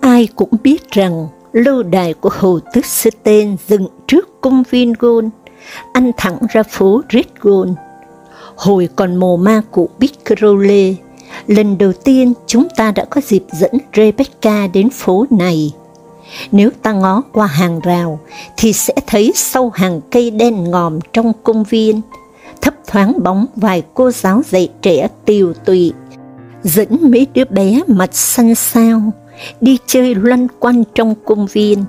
Ai cũng biết rằng lâu đài của Hồ Tước Sư Tên dựng trước công viên Gôn, ăn thẳng ra phố Red Gôn. Hồi còn mồ ma cụ Bicrole, lần đầu tiên chúng ta đã có dịp dẫn Rebecca đến phố này. Nếu ta ngó qua hàng rào, thì sẽ thấy sau hàng cây đen ngòm trong công viên, thấp thoáng bóng vài cô giáo dạy trẻ tiều tụy, dẫn mấy đứa bé mặt xanh xao, đi chơi loanh quanh trong công viên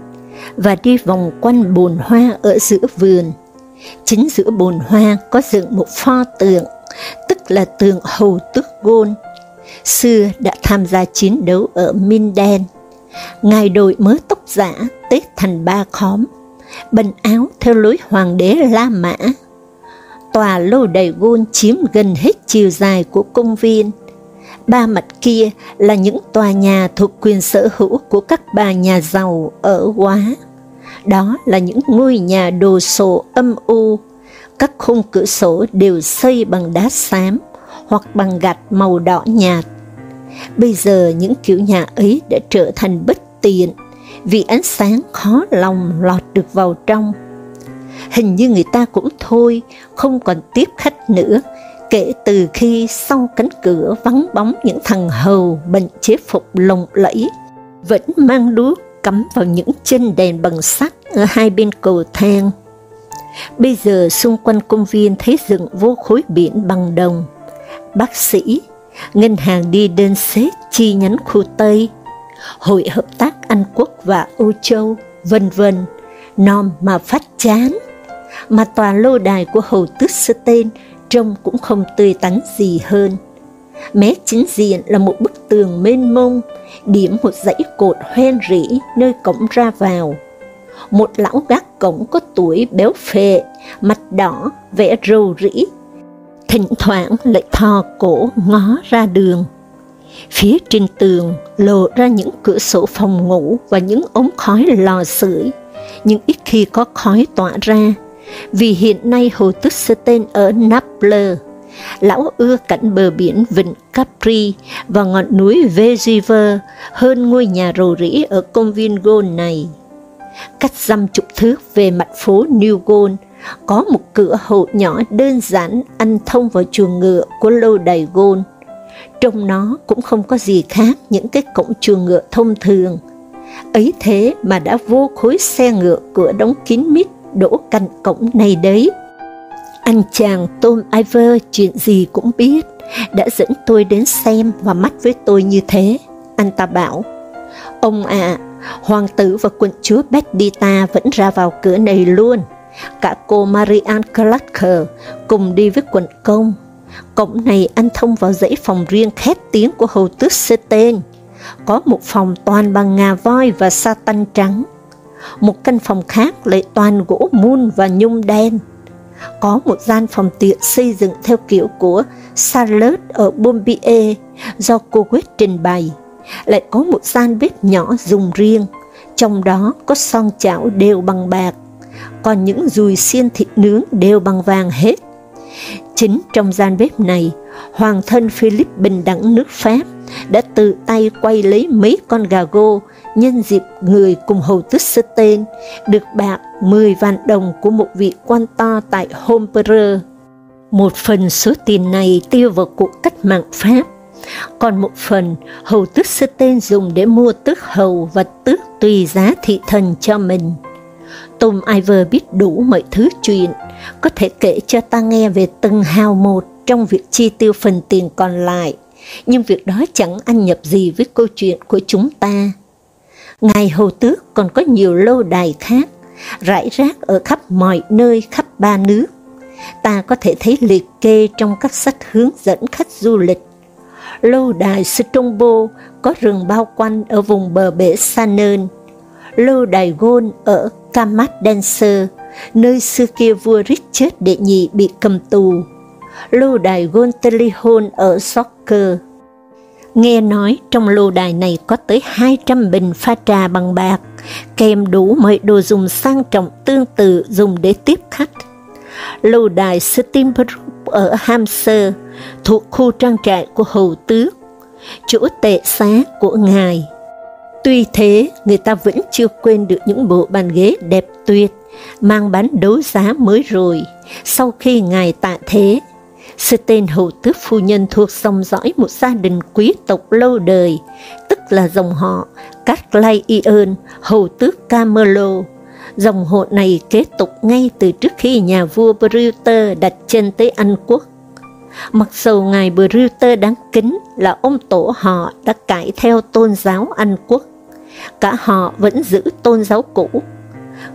và đi vòng quanh bồn hoa ở giữa vườn. Chính giữa bồn hoa có dựng một pho tượng, tức là tượng hầu tước gôn. Xưa đã tham gia chiến đấu ở Minden. Ngài đội mới tóc giả, tết thành ba khóm, bần áo theo lối hoàng đế La Mã. Tòa lâu đài gôn chiếm gần hết chiều dài của công viên, Ba mặt kia là những tòa nhà thuộc quyền sở hữu của các bà nhà giàu ở Quá. Đó là những ngôi nhà đồ sộ âm u, các khung cửa sổ đều xây bằng đá xám hoặc bằng gạch màu đỏ nhạt. Bây giờ những kiểu nhà ấy đã trở thành bất tiện vì ánh sáng khó lòng lọt được vào trong. Hình như người ta cũng thôi, không còn tiếp khách nữa, kể từ khi sau cánh cửa vắng bóng những thằng hầu bệnh chế phục lồng lẫy, vẫn mang đuốc cắm vào những chân đèn bằng sắt ở hai bên cầu thang. Bây giờ xung quanh công viên thấy dựng vô khối biển bằng đồng, bác sĩ, ngân hàng đi đơn xếp chi nhánh khu Tây, Hội Hợp tác Anh Quốc và Âu Châu, vân vân, nom mà phát chán. Mà tòa lô đài của Hầu Tước Sơ Tên trông cũng không tươi tắn gì hơn. Mé chính diện là một bức tường mênh mông, điểm một dãy cột hoen rỉ nơi cổng ra vào. Một lão gác cổng có tuổi béo phệ, mặt đỏ, vẽ râu rĩ, thỉnh thoảng lại thò cổ ngó ra đường. Phía trên tường lộ ra những cửa sổ phòng ngủ và những ống khói lò sưởi, nhưng ít khi có khói tỏa ra vì hiện nay Hồ Tức Sơ Tên ở Naples, lão ưa cảnh bờ biển Vịnh Capri và ngọn núi Vesuve hơn ngôi nhà rầu rĩ ở công viên Gôn này. Cách dăm chục thước về mặt phố New Gôn, có một cửa hậu nhỏ đơn giản ăn thông vào chuồng ngựa của lâu đài Gôn. Trong nó cũng không có gì khác những cái cổng chuồng ngựa thông thường. Ấy thế mà đã vô khối xe ngựa cửa đóng kín mít đổ cạnh cổng này đấy. Anh chàng Tom Iver chuyện gì cũng biết, đã dẫn tôi đến xem và mắt với tôi như thế. Anh ta bảo, ông ạ, hoàng tử và quận chúa Bedita vẫn ra vào cửa này luôn. Cả cô Marianne Clarker cùng đi với quận công. Cổng này anh thông vào dãy phòng riêng khét tiếng của hầu tước Seten. Có một phòng toàn bằng ngà voi và sa tanh trắng một căn phòng khác lại toàn gỗ mun và nhung đen. Có một gian phòng tiện xây dựng theo kiểu của Charlotte ở Bombier do cô quyết trình bày. Lại có một gian bếp nhỏ dùng riêng, trong đó có son chảo đều bằng bạc, còn những dùi xiên thịt nướng đều bằng vàng hết. Chính trong gian bếp này, hoàng thân Philip bình đẳng nước Pháp đã tự tay quay lấy mấy con gà gô nhân dịp người cùng hầu tước sơ tên được bạc 10 vạn đồng của một vị quan to tại Homperer. Một phần số tiền này tiêu vào cuộc cách mạng Pháp, còn một phần hầu tước sơ tên dùng để mua tước hầu và tước tùy giá thị thần cho mình. Tom Iver biết đủ mọi thứ chuyện, có thể kể cho ta nghe về từng hào một trong việc chi tiêu phần tiền còn lại, nhưng việc đó chẳng ăn nhập gì với câu chuyện của chúng ta. Ngài Hầu Tước còn có nhiều lâu đài khác, rải rác ở khắp mọi nơi khắp ba nước. Ta có thể thấy liệt kê trong các sách hướng dẫn khách du lịch. Lâu đài Strombo có rừng bao quanh ở vùng bờ bể Sanern, lâu đài gôn ở Kamat nơi xưa kia vua Richard đệ nhị bị cầm tù, lâu đài Gontelihon ở Soccer. Nghe nói trong lô đài này có tới 200 bình pha trà bằng bạc, kèm đủ mọi đồ dùng sang trọng tương tự dùng để tiếp khách. Lô đài Steinbruck ở Hampshire, thuộc khu trang trại của hầu tước, chỗ tệ xá của ngài. Tuy thế, người ta vẫn chưa quên được những bộ bàn ghế đẹp tuyệt, mang bán đấu giá mới rồi, sau khi ngài tạ thế. Stein hầu tước phu nhân thuộc dòng dõi một gia đình quý tộc lâu đời, tức là dòng họ Catlay hầu tước Camerlo. Dòng hộ này kế tục ngay từ trước khi nhà vua Brewster đặt chân tới Anh quốc. Mặc dù ngài Brewster đáng kính là ông tổ họ đã cải theo tôn giáo Anh quốc, cả họ vẫn giữ tôn giáo cũ.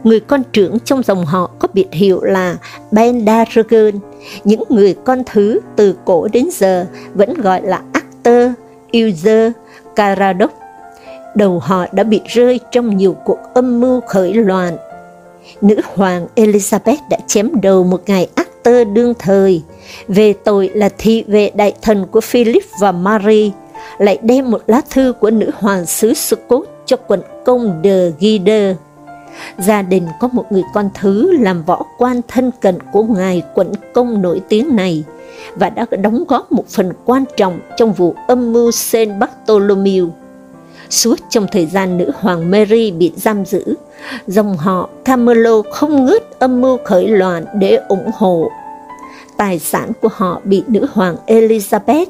Người con trưởng trong dòng họ có biệt hiệu là Ben những người con thứ từ cổ đến giờ vẫn gọi là Actor, User, Caradoc. Đầu họ đã bị rơi trong nhiều cuộc âm mưu khởi loạn. Nữ hoàng Elizabeth đã chém đầu một ngày Actor đương thời, về tội là thị vệ đại thần của Philip và Mary, lại đem một lá thư của nữ hoàng xứ Scott cho quận công de Guider. Gia đình có một người con thứ làm võ quan thân cận của ngài quận công nổi tiếng này và đã đóng góp một phần quan trọng trong vụ âm mưu Saint Bartholomew. Suốt trong thời gian nữ hoàng Mary bị giam giữ, dòng họ Camelo không ngớt âm mưu khởi loạn để ủng hộ. Tài sản của họ bị nữ hoàng Elizabeth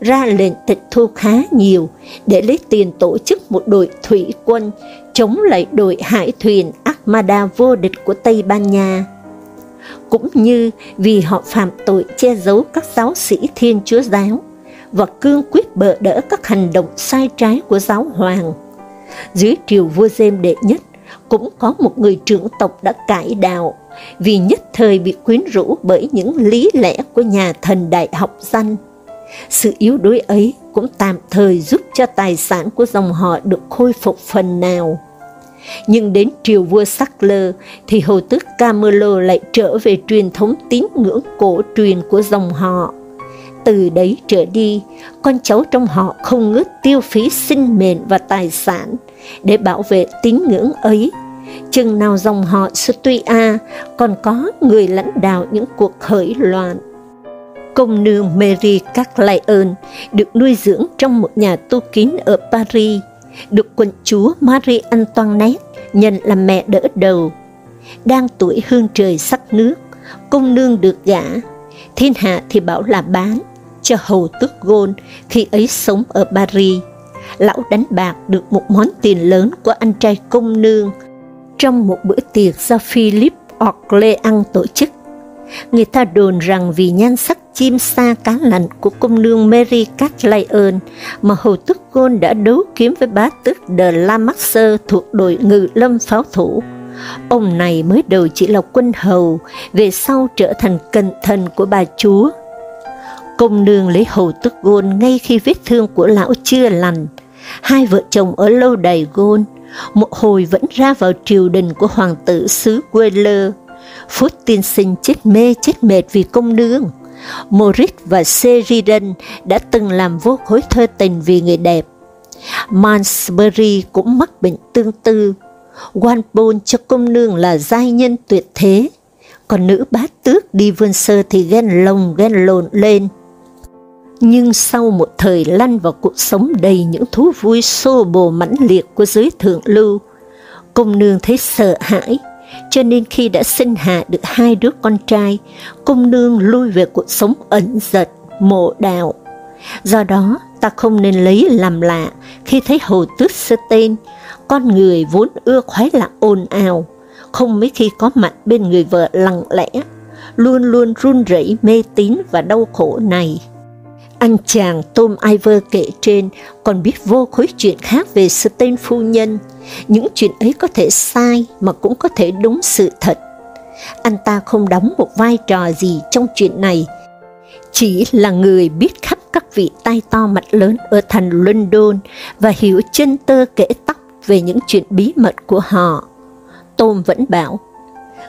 ra lệnh tịch thu khá nhiều để lấy tiền tổ chức một đội thủy quân chống lại đội hải thuyền Armada vô địch của Tây Ban Nha. Cũng như vì họ phạm tội che giấu các giáo sĩ Thiên Chúa Giáo và cương quyết bỡ đỡ các hành động sai trái của giáo hoàng. Dưới triều vua James đệ nhất, cũng có một người trưởng tộc đã cải đạo vì nhất thời bị quyến rũ bởi những lý lẽ của nhà thần đại học danh sự yếu đuối ấy cũng tạm thời giúp cho tài sản của dòng họ được khôi phục phần nào. Nhưng đến triều vua Sackler thì hầu tước Camelo lại trở về truyền thống tín ngưỡng cổ truyền của dòng họ. Từ đấy trở đi, con cháu trong họ không ngớt tiêu phí sinh mệnh và tài sản để bảo vệ tín ngưỡng ấy. Chừng nào dòng họ Stuia còn có người lãnh đạo những cuộc khởi loạn Công nương Mary Carlyon được nuôi dưỡng trong một nhà tu kín ở Paris, được quận chúa Marie Antoinette nhận làm mẹ đỡ đầu. Đang tuổi hương trời sắc nước, công nương được gả, thiên hạ thì bảo là bán, cho hầu tước gôn khi ấy sống ở Paris. Lão đánh bạc được một món tiền lớn của anh trai công nương trong một bữa tiệc do Philip Orleans tổ chức. Người ta đồn rằng vì nhan sắc chim sa cá lạnh của công nương Mary Catlyon mà Hồ tước Gôn đã đấu kiếm với bá tước De La Maxer thuộc đội ngự lâm pháo thủ. Ông này mới đầu chỉ là quân hầu, về sau trở thành cận thần của bà chúa. Công nương lấy Hồ Tức Gôn ngay khi vết thương của lão chưa lành. Hai vợ chồng ở lâu đài Gôn, một hồi vẫn ra vào triều đình của hoàng tử xứ quê lơ Phút tiên sinh chết mê chết mệt vì công nương Moritz và Sheridan đã từng làm vô khối thơ tình vì người đẹp. Mansbury cũng mắc bệnh tương tư. Walpole cho công nương là giai nhân tuyệt thế, còn nữ bá tước đi vươn sơ thì ghen lồng ghen lộn lên. Nhưng sau một thời lăn vào cuộc sống đầy những thú vui xô bồ mãnh liệt của giới thượng lưu, công nương thấy sợ hãi, cho nên khi đã sinh hạ được hai đứa con trai, cung nương lui về cuộc sống ẩn giật, mộ đạo. Do đó, ta không nên lấy làm lạ khi thấy hồ tước sơ tên, con người vốn ưa khoái lạc ồn ào, không mấy khi có mặt bên người vợ lặng lẽ, luôn luôn run rẩy mê tín và đau khổ này. Anh chàng Tom Iver kể trên còn biết vô khối chuyện khác về Stein phu nhân, những chuyện ấy có thể sai mà cũng có thể đúng sự thật. Anh ta không đóng một vai trò gì trong chuyện này, chỉ là người biết khắp các vị tay to mặt lớn ở thành London và hiểu chân tơ kể tóc về những chuyện bí mật của họ. Tom vẫn bảo,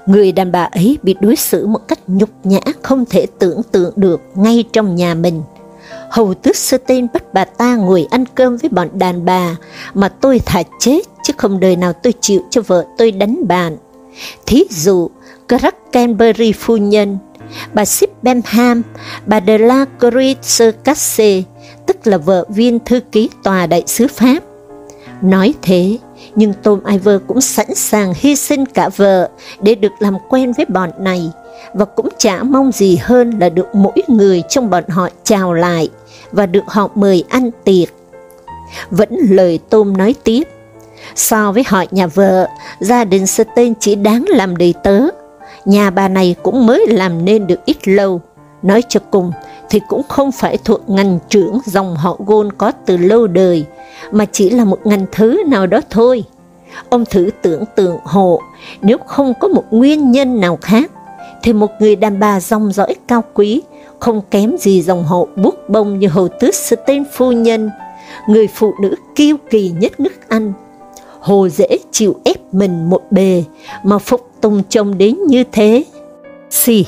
người đàn bà ấy bị đối xử một cách nhục nhã không thể tưởng tượng được ngay trong nhà mình. Hầu tước sơ tên bắt bà ta ngồi ăn cơm với bọn đàn bà, mà tôi thà chết chứ không đời nào tôi chịu cho vợ tôi đánh bàn. Thí dụ, Crack Canberry phu nhân, bà Sip bà de la Casse, tức là vợ viên thư ký tòa đại sứ Pháp. Nói thế, nhưng Tom Iver cũng sẵn sàng hy sinh cả vợ để được làm quen với bọn này, và cũng chả mong gì hơn là được mỗi người trong bọn họ chào lại và được họ mời ăn tiệc. Vẫn lời Tom nói tiếp, so với họ nhà vợ, gia đình Stein chỉ đáng làm đầy tớ, nhà bà này cũng mới làm nên được ít lâu. Nói cho cùng thì cũng không phải thuộc ngành trưởng dòng họ Gôn có từ lâu đời, mà chỉ là một ngành thứ nào đó thôi. Ông thử tưởng tượng hộ, nếu không có một nguyên nhân nào khác, thì một người đàn bà dòng dõi cao quý, không kém gì dòng hộ bút bông như hầu tước Stein phu nhân, người phụ nữ kiêu kỳ nhất nước Anh. Hồ dễ chịu ép mình một bề, mà phục tùng chồng đến như thế. Xì,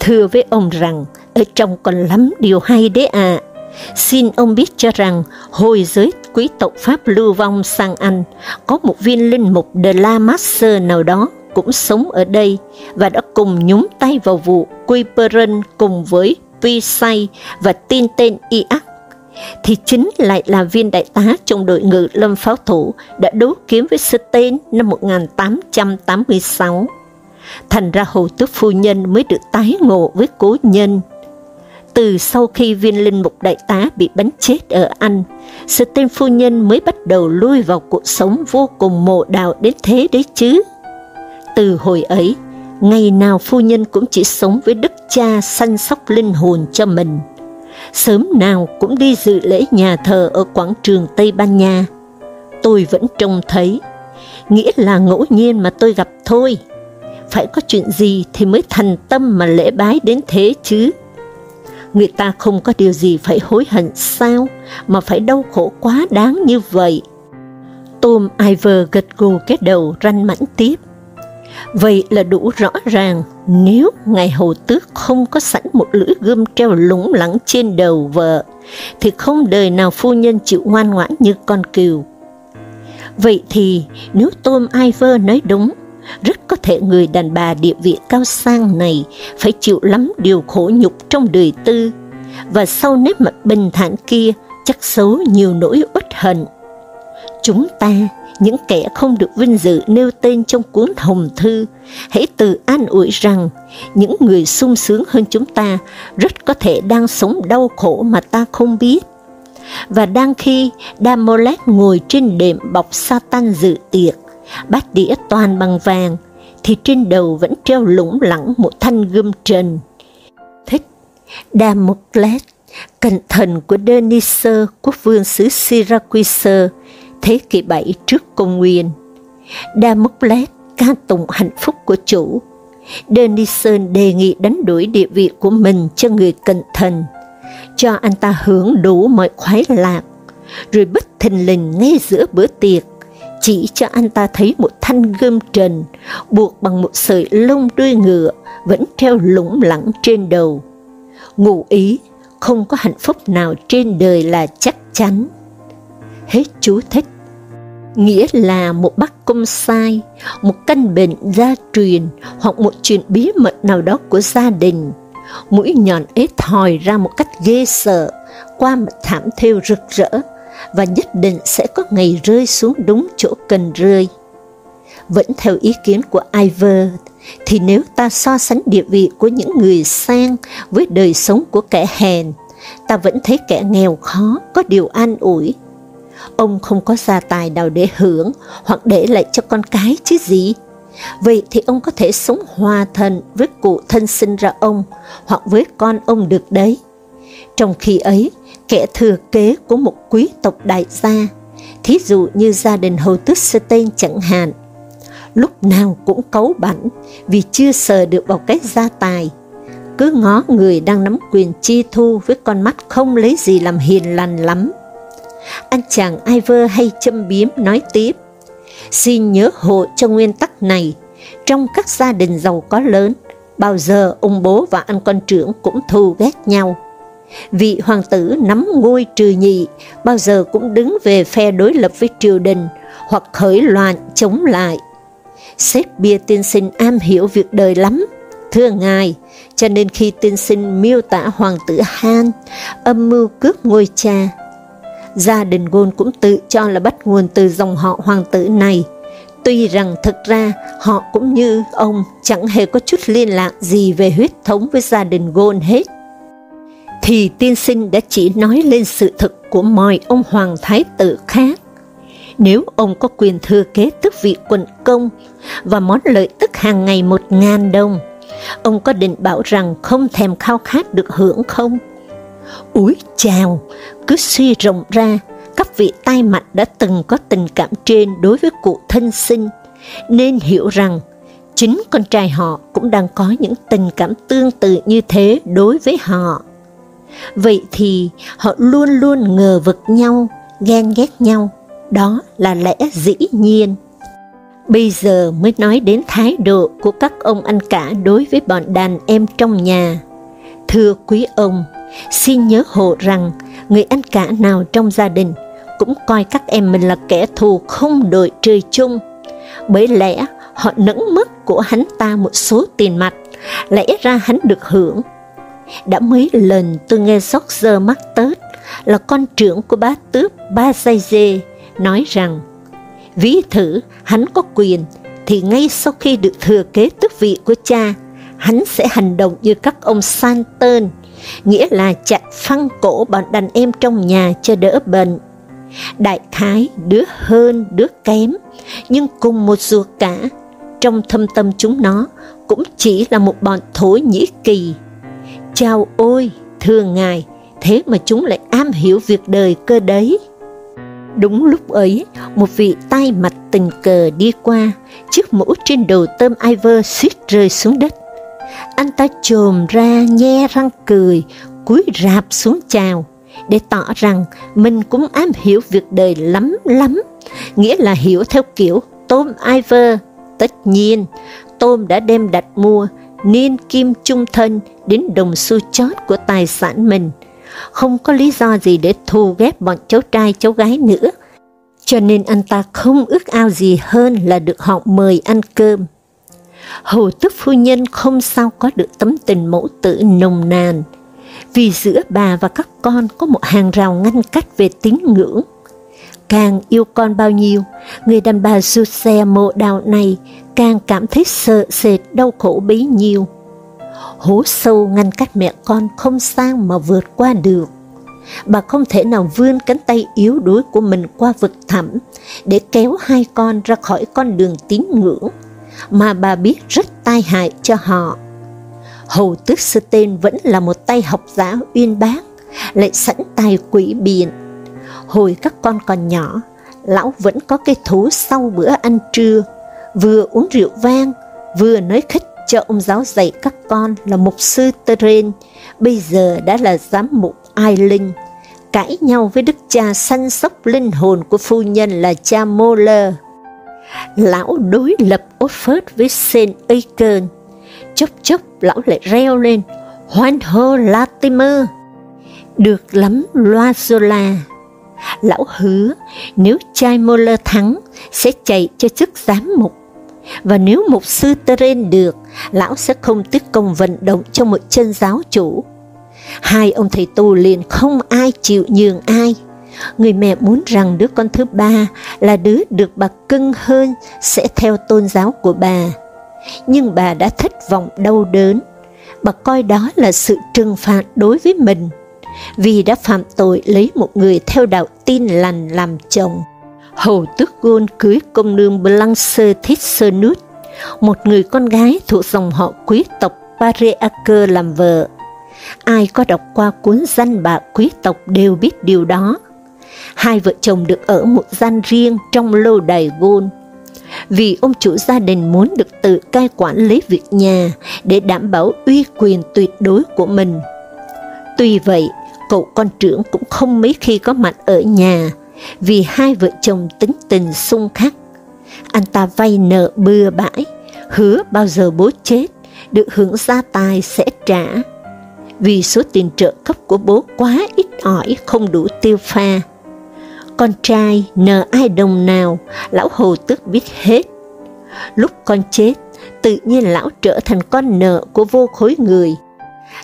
thưa với ông rằng, ở trong còn lắm điều hay đấy à. Xin ông biết cho rằng, hồi giới quý tộc Pháp lưu vong sang Anh, có một viên linh mục de la Master nào đó cũng sống ở đây và đã cùng nhúng tay vào vụ Quiperon cùng với Pisay và tin tên Iac thì chính lại là viên đại tá trong đội ngự lâm pháo thủ đã đấu kiếm với Stein năm 1886. Thành ra Hồ Tước Phu Nhân mới được tái ngộ với cố nhân. Từ sau khi viên linh mục đại tá bị bắn chết ở Anh, Stein Phu Nhân mới bắt đầu lui vào cuộc sống vô cùng mộ đạo đến thế đấy chứ. Từ hồi ấy, ngày nào phu nhân cũng chỉ sống với đức cha săn sóc linh hồn cho mình sớm nào cũng đi dự lễ nhà thờ ở quảng trường Tây Ban Nha. Tôi vẫn trông thấy, nghĩa là ngẫu nhiên mà tôi gặp thôi. Phải có chuyện gì thì mới thành tâm mà lễ bái đến thế chứ. Người ta không có điều gì phải hối hận sao, mà phải đau khổ quá đáng như vậy. Tom Iver gật gù cái đầu ranh mãnh tiếp. Vậy là đủ rõ ràng, nếu ngài hầu tước không có sẵn một lưỡi gươm treo lủng lẳng trên đầu vợ, thì không đời nào phu nhân chịu ngoan ngoãn như con cừu. Vậy thì, nếu Tom Iver nói đúng, rất có thể người đàn bà địa vị cao sang này phải chịu lắm điều khổ nhục trong đời tư, và sau nếp mặt bình thản kia chắc xấu nhiều nỗi uất hận. Chúng ta những kẻ không được vinh dự nêu tên trong cuốn hồng thư, hãy tự an ủi rằng những người sung sướng hơn chúng ta rất có thể đang sống đau khổ mà ta không biết. Và đang khi Damolet ngồi trên đệm bọc Satan dự tiệc, bát đĩa toàn bằng vàng, thì trên đầu vẫn treo lủng lẳng một thanh gươm trần. Thích Damocles, cẩn thần của Denisơ, quốc vương xứ Syracuse, thế kỷ 7 trước công nguyên. Damocles ca tụng hạnh phúc của chủ. Denison đề nghị đánh đuổi địa vị của mình cho người cận thần, cho anh ta hưởng đủ mọi khoái lạc, rồi bất thình lình ngay giữa bữa tiệc, chỉ cho anh ta thấy một thanh gươm trần buộc bằng một sợi lông đuôi ngựa vẫn treo lủng lẳng trên đầu. Ngụ ý, không có hạnh phúc nào trên đời là chắc chắn. Hết chú thích nghĩa là một bác công sai, một căn bệnh gia truyền hoặc một chuyện bí mật nào đó của gia đình. Mũi nhọn ấy thòi ra một cách ghê sợ, qua một thảm thêu rực rỡ, và nhất định sẽ có ngày rơi xuống đúng chỗ cần rơi. Vẫn theo ý kiến của Iver, thì nếu ta so sánh địa vị của những người sang với đời sống của kẻ hèn, ta vẫn thấy kẻ nghèo khó có điều an ủi, ông không có gia tài nào để hưởng hoặc để lại cho con cái chứ gì. Vậy thì ông có thể sống hòa thân với cụ thân sinh ra ông hoặc với con ông được đấy. Trong khi ấy, kẻ thừa kế của một quý tộc đại gia, thí dụ như gia đình hầu tước Stein chẳng hạn, lúc nào cũng cấu bảnh vì chưa sờ được vào cái gia tài. cứ ngó người đang nắm quyền chi thu với con mắt không lấy gì làm hiền lành lắm. Anh chàng Ivor hay châm biếm nói tiếp, xin nhớ hộ cho nguyên tắc này, trong các gia đình giàu có lớn, bao giờ ông bố và anh con trưởng cũng thù ghét nhau. Vị hoàng tử nắm ngôi trừ nhị, bao giờ cũng đứng về phe đối lập với triều đình, hoặc khởi loạn chống lại. Shakespeare tiên sinh am hiểu việc đời lắm, thưa ngài, cho nên khi tiên sinh miêu tả hoàng tử Han, âm mưu cướp ngôi cha, gia đình Gôn cũng tự cho là bắt nguồn từ dòng họ hoàng tử này, tuy rằng thực ra họ cũng như ông chẳng hề có chút liên lạc gì về huyết thống với gia đình Gôn hết. Thì tiên sinh đã chỉ nói lên sự thật của mọi ông hoàng thái tử khác. Nếu ông có quyền thừa kế tước vị quận công và món lợi tức hàng ngày một ngàn đồng, ông có định bảo rằng không thèm khao khát được hưởng không? Úi chào, cứ suy rộng ra, các vị tai mặt đã từng có tình cảm trên đối với cụ thân sinh, nên hiểu rằng chính con trai họ cũng đang có những tình cảm tương tự như thế đối với họ. Vậy thì họ luôn luôn ngờ vực nhau, ghen ghét nhau, đó là lẽ dĩ nhiên. Bây giờ mới nói đến thái độ của các ông anh cả đối với bọn đàn em trong nhà. Thưa quý ông, xin nhớ hộ rằng người anh cả nào trong gia đình cũng coi các em mình là kẻ thù không đội trời chung. Bởi lẽ họ nẫn mất của hắn ta một số tiền mặt, lẽ ra hắn được hưởng. Đã mấy lần tôi nghe George Martus là con trưởng của bá tước Ba Dê nói rằng ví thử hắn có quyền thì ngay sau khi được thừa kế tước vị của cha, hắn sẽ hành động như các ông Santon, nghĩa là chặt phăng cổ bọn đàn em trong nhà cho đỡ bệnh. Đại khái đứa hơn đứa kém, nhưng cùng một ruột cả, trong thâm tâm chúng nó cũng chỉ là một bọn thổ nhĩ kỳ. Chào ôi, thưa ngài, thế mà chúng lại am hiểu việc đời cơ đấy. Đúng lúc ấy, một vị tay mặt tình cờ đi qua, chiếc mũ trên đầu tôm Iver suýt rơi xuống đất. Anh ta trồm ra nhe răng cười, cúi rạp xuống chào, để tỏ rằng mình cũng am hiểu việc đời lắm lắm, nghĩa là hiểu theo kiểu tôm Iver. Tất nhiên, tôm đã đem đặt mua niên kim trung thân đến đồng xu chót của tài sản mình, không có lý do gì để thù ghét bọn cháu trai cháu gái nữa. Cho nên anh ta không ước ao gì hơn là được họ mời ăn cơm. Hầu tức phu nhân không sao có được tấm tình mẫu tử nồng nàn, vì giữa bà và các con có một hàng rào ngăn cách về tín ngưỡng. Càng yêu con bao nhiêu, người đàn bà rụt xe mộ đào này càng cảm thấy sợ sệt đau khổ bấy nhiêu hố sâu ngăn cách mẹ con không sang mà vượt qua được. Bà không thể nào vươn cánh tay yếu đuối của mình qua vực thẳm để kéo hai con ra khỏi con đường tín ngưỡng, mà bà biết rất tai hại cho họ. Hầu tước sư tên vẫn là một tay học giả uyên bác, lại sẵn tài quỷ biện. Hồi các con còn nhỏ, lão vẫn có cái thú sau bữa ăn trưa, vừa uống rượu vang, vừa nói khích cho ông giáo dạy các con là mục sư Teren, bây giờ đã là giám mục Ai Linh, cãi nhau với đức cha săn sóc linh hồn của phu nhân là cha Moller. Lão đối lập Oxford với Saint Aiken, chốc chốc lão lại reo lên, hoan hô Latimer, được lắm Loazola. Lão hứa nếu trai Moller thắng sẽ chạy cho chức giám mục và nếu mục sư Teren được, lão sẽ không tiếc công vận động cho một chân giáo chủ. Hai ông thầy tu liền không ai chịu nhường ai. Người mẹ muốn rằng đứa con thứ ba là đứa được bà cưng hơn sẽ theo tôn giáo của bà. Nhưng bà đã thất vọng đau đớn. Bà coi đó là sự trừng phạt đối với mình, vì đã phạm tội lấy một người theo đạo tin lành làm chồng. Hầu tước Gôn cưới công nương Blanche Tissernut, một người con gái thuộc dòng họ quý tộc Pareaker làm vợ. Ai có đọc qua cuốn danh bạ quý tộc đều biết điều đó. Hai vợ chồng được ở một gian riêng trong lâu đài Gôn. vì ông chủ gia đình muốn được tự cai quản lý việc nhà để đảm bảo uy quyền tuyệt đối của mình. Tuy vậy, cậu con trưởng cũng không mấy khi có mặt ở nhà, vì hai vợ chồng tính tình xung khắc. Anh ta vay nợ bừa bãi, hứa bao giờ bố chết, được hưởng gia tài sẽ trả. Vì số tiền trợ cấp của bố quá ít ỏi không đủ tiêu pha. Con trai nợ ai đồng nào, lão hồ tức biết hết. Lúc con chết, tự nhiên lão trở thành con nợ của vô khối người.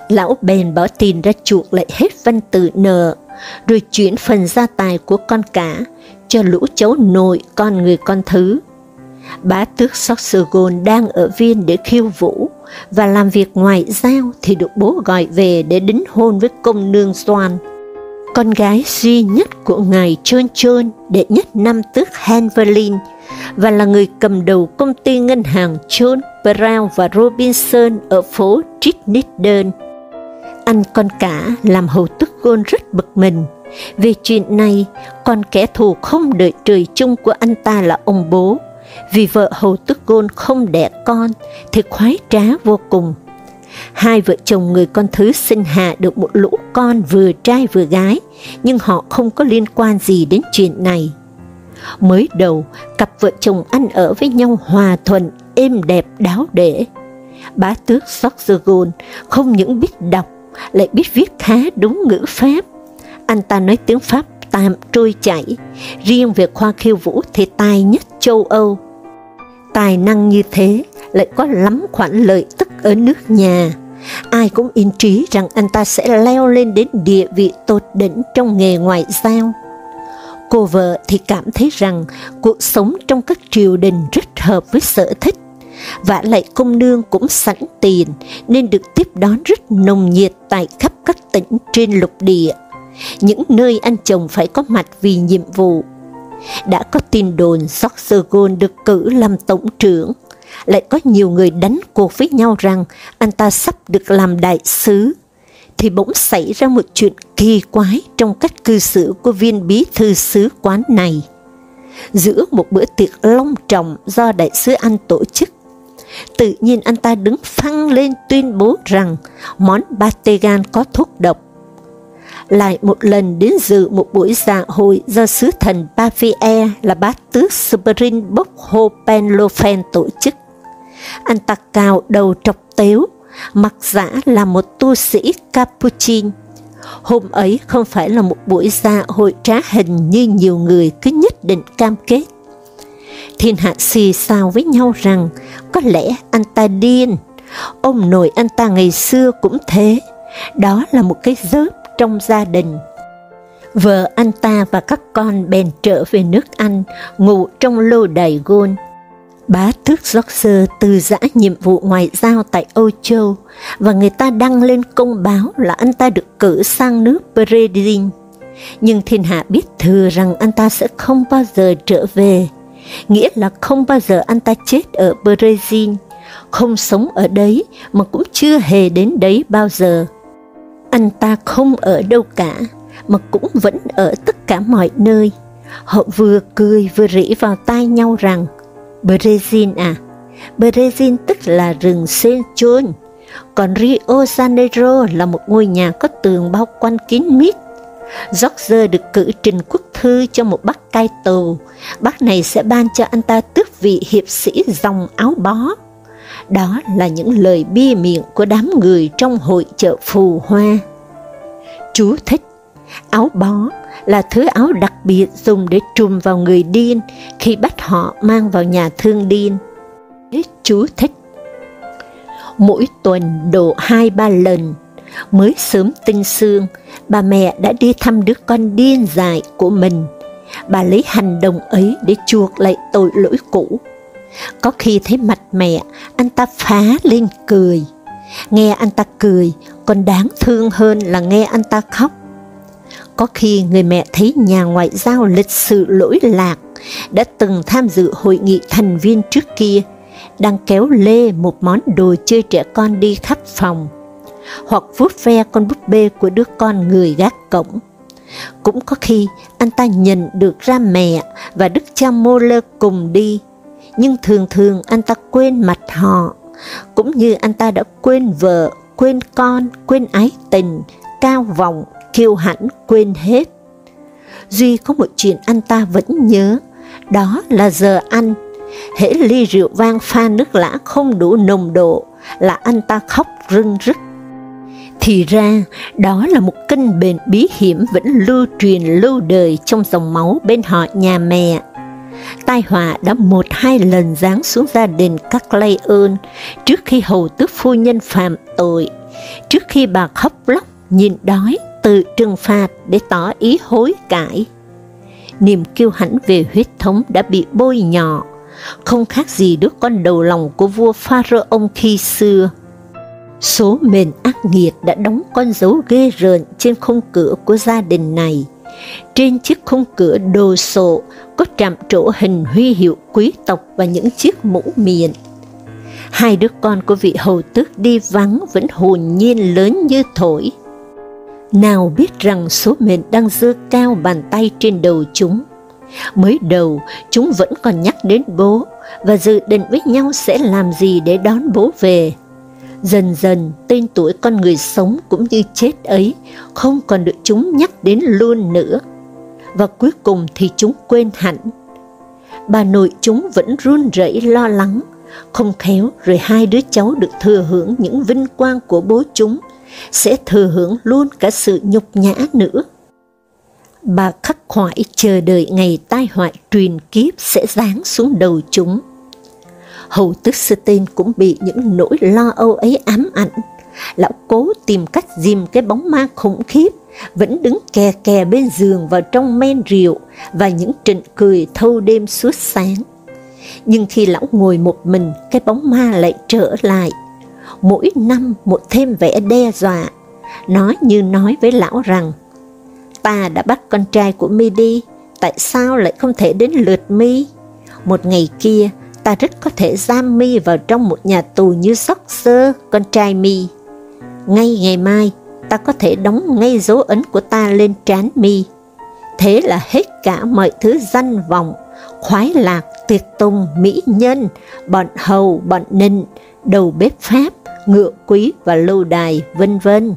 Lão bèn bỏ tiền ra chuộc lại hết văn tự nợ, rồi chuyển phần gia tài của con cả cho lũ cháu nội con người con thứ. Bá tước Soxergon đang ở viên để khiêu vũ và làm việc ngoại giao thì được bố gọi về để đính hôn với công nương soan con gái duy nhất của ngài Trơn Trơn, đệ nhất năm tước Hanverlin, và là người cầm đầu công ty ngân hàng John Brown và Robinson ở phố Trinidad. Anh con cả làm hầu tước gôn rất bực mình. Về chuyện này, con kẻ thù không đợi trời chung của anh ta là ông bố, vì vợ hầu tước gôn không đẻ con, thì khoái trá vô cùng. Hai vợ chồng người con thứ sinh hạ được một lũ con vừa trai vừa gái, nhưng họ không có liên quan gì đến chuyện này. Mới đầu, cặp vợ chồng ăn ở với nhau hòa thuận, êm đẹp đáo để. Bá tước Soxergon không những biết đọc, lại biết viết khá đúng ngữ Pháp. Anh ta nói tiếng Pháp tạm trôi chảy, riêng về khoa khiêu vũ thì tài nhất châu Âu. Tài năng như thế lại có lắm khoản lợi tức ở nước nhà. Ai cũng yên trí rằng anh ta sẽ leo lên đến địa vị tột đỉnh trong nghề ngoại giao. Cô vợ thì cảm thấy rằng cuộc sống trong các triều đình rất hợp với sở thích, và lại công nương cũng sẵn tiền nên được tiếp đón rất nồng nhiệt tại khắp các tỉnh trên lục địa, những nơi anh chồng phải có mặt vì nhiệm vụ. Đã có tin đồn Soxergon được cử làm tổng trưởng, lại có nhiều người đánh cuộc với nhau rằng anh ta sắp được làm đại sứ, thì bỗng xảy ra một chuyện kỳ quái trong cách cư xử của viên bí thư sứ quán này. Giữa một bữa tiệc long trọng do đại sứ Anh tổ chức, tự nhiên anh ta đứng phăng lên tuyên bố rằng món Bategan có thuốc độc. Lại một lần đến dự một buổi dạ hội do sứ thần Pavie là bát tước Springbok Hopenlofen tổ chức anh ta cao đầu trọc tếu, mặc giả là một tu sĩ Capuchin. Hôm ấy không phải là một buổi dạ hội trá hình như nhiều người cứ nhất định cam kết. Thiên hạ xì xào với nhau rằng có lẽ anh ta điên, ông nội anh ta ngày xưa cũng thế, đó là một cái dớp trong gia đình. Vợ anh ta và các con bèn trở về nước Anh, ngủ trong lô đài gôn, Bá tước George từ giã nhiệm vụ ngoại giao tại Âu Châu và người ta đăng lên công báo là anh ta được cử sang nước Brazil. Nhưng thiên hạ biết thừa rằng anh ta sẽ không bao giờ trở về, nghĩa là không bao giờ anh ta chết ở Brazil, không sống ở đấy mà cũng chưa hề đến đấy bao giờ. Anh ta không ở đâu cả, mà cũng vẫn ở tất cả mọi nơi. Họ vừa cười vừa rỉ vào tai nhau rằng Brazil à? Brazil tức là rừng Senchon, còn Rio Janeiro là một ngôi nhà có tường bao quanh kín mít. George được cử trình quốc thư cho một bác cai tù, bác này sẽ ban cho anh ta tước vị hiệp sĩ dòng áo bó. Đó là những lời bia miệng của đám người trong hội chợ phù hoa. Chú thích, áo bó là thứ áo đặc biệt dùng để trùm vào người điên khi bắt họ mang vào nhà thương điên. Hết chú thích. Mỗi tuần độ hai ba lần, mới sớm tinh sương, bà mẹ đã đi thăm đứa con điên dại của mình. Bà lấy hành động ấy để chuộc lại tội lỗi cũ. Có khi thấy mặt mẹ, anh ta phá lên cười. Nghe anh ta cười, còn đáng thương hơn là nghe anh ta khóc. Có khi người mẹ thấy nhà ngoại giao lịch sự lỗi lạc, đã từng tham dự hội nghị thành viên trước kia, đang kéo lê một món đồ chơi trẻ con đi khắp phòng, hoặc vuốt ve con búp bê của đứa con người gác cổng. Cũng có khi anh ta nhận được ra mẹ và đức cha Mô Lơ cùng đi, nhưng thường thường anh ta quên mặt họ, cũng như anh ta đã quên vợ, quên con, quên ái tình, cao vọng, kiêu hãnh, quên hết. Duy có một chuyện anh ta vẫn nhớ, đó là giờ ăn. Hễ ly rượu vang pha nước lã không đủ nồng độ, là anh ta khóc rưng rức. Thì ra, đó là một kinh bệnh bí hiểm vẫn lưu truyền lưu đời trong dòng máu bên họ nhà mẹ. Tai họa đã một hai lần giáng xuống gia đình các lay ơn trước khi hầu tước phu nhân phạm tội, trước khi bà khóc lóc, nhìn đói, tự trừng phạt để tỏ ý hối cải. Niềm kiêu hãnh về huyết thống đã bị bôi nhọ, không khác gì đứa con đầu lòng của vua Pharaoh khi xưa. Số mệnh ác nghiệt đã đóng con dấu ghê rợn trên khung cửa của gia đình này. Trên chiếc khung cửa đồ sộ có trạm trổ hình huy hiệu quý tộc và những chiếc mũ miệng. Hai đứa con của vị hầu tước đi vắng vẫn hồn nhiên lớn như thổi. Nào biết rằng số mệnh đang dơ cao bàn tay trên đầu chúng. Mới đầu, chúng vẫn còn nhắc đến bố, và dự định với nhau sẽ làm gì để đón bố về. Dần dần, tên tuổi con người sống cũng như chết ấy, không còn được chúng nhắc đến luôn nữa. Và cuối cùng thì chúng quên hẳn. Bà nội chúng vẫn run rẩy lo lắng, không khéo rồi hai đứa cháu được thừa hưởng những vinh quang của bố chúng, sẽ thừa hưởng luôn cả sự nhục nhã nữa. Bà khắc khoải chờ đợi ngày tai họa truyền kiếp sẽ giáng xuống đầu chúng hầu tước sư tên cũng bị những nỗi lo âu ấy ám ảnh. Lão cố tìm cách dìm cái bóng ma khủng khiếp, vẫn đứng kè kè bên giường vào trong men rượu và những trịnh cười thâu đêm suốt sáng. Nhưng khi lão ngồi một mình, cái bóng ma lại trở lại. Mỗi năm một thêm vẻ đe dọa, nói như nói với lão rằng, ta đã bắt con trai của mi đi, tại sao lại không thể đến lượt mi? Một ngày kia, ta rất có thể giam mi vào trong một nhà tù như sóc sơ, con trai mi. Ngay ngày mai, ta có thể đóng ngay dấu ấn của ta lên trán mi. Thế là hết cả mọi thứ danh vọng, khoái lạc, tiệc tùng, mỹ nhân, bọn hầu, bọn ninh, đầu bếp pháp, ngựa quý và lâu đài, vân vân.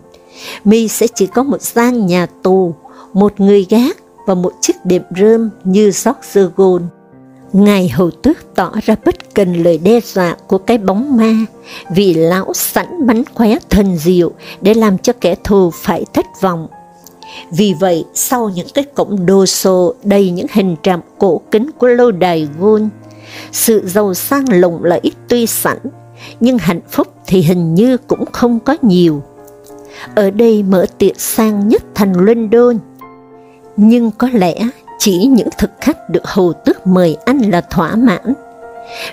Mi sẽ chỉ có một gian nhà tù, một người gác và một chiếc đệm rơm như sóc sơ gôn. Ngài hầu tước tỏ ra bất cần lời đe dọa của cái bóng ma, vì lão sẵn bắn khóe thần diệu để làm cho kẻ thù phải thất vọng. Vì vậy, sau những cái cổng đồ sộ đầy những hình trạm cổ kính của lâu đài Gôn, sự giàu sang lộng lẫy tuy sẵn, nhưng hạnh phúc thì hình như cũng không có nhiều. Ở đây mở tiệc sang nhất thành London, nhưng có lẽ chỉ những thực khách được hầu tước mời ăn là thỏa mãn.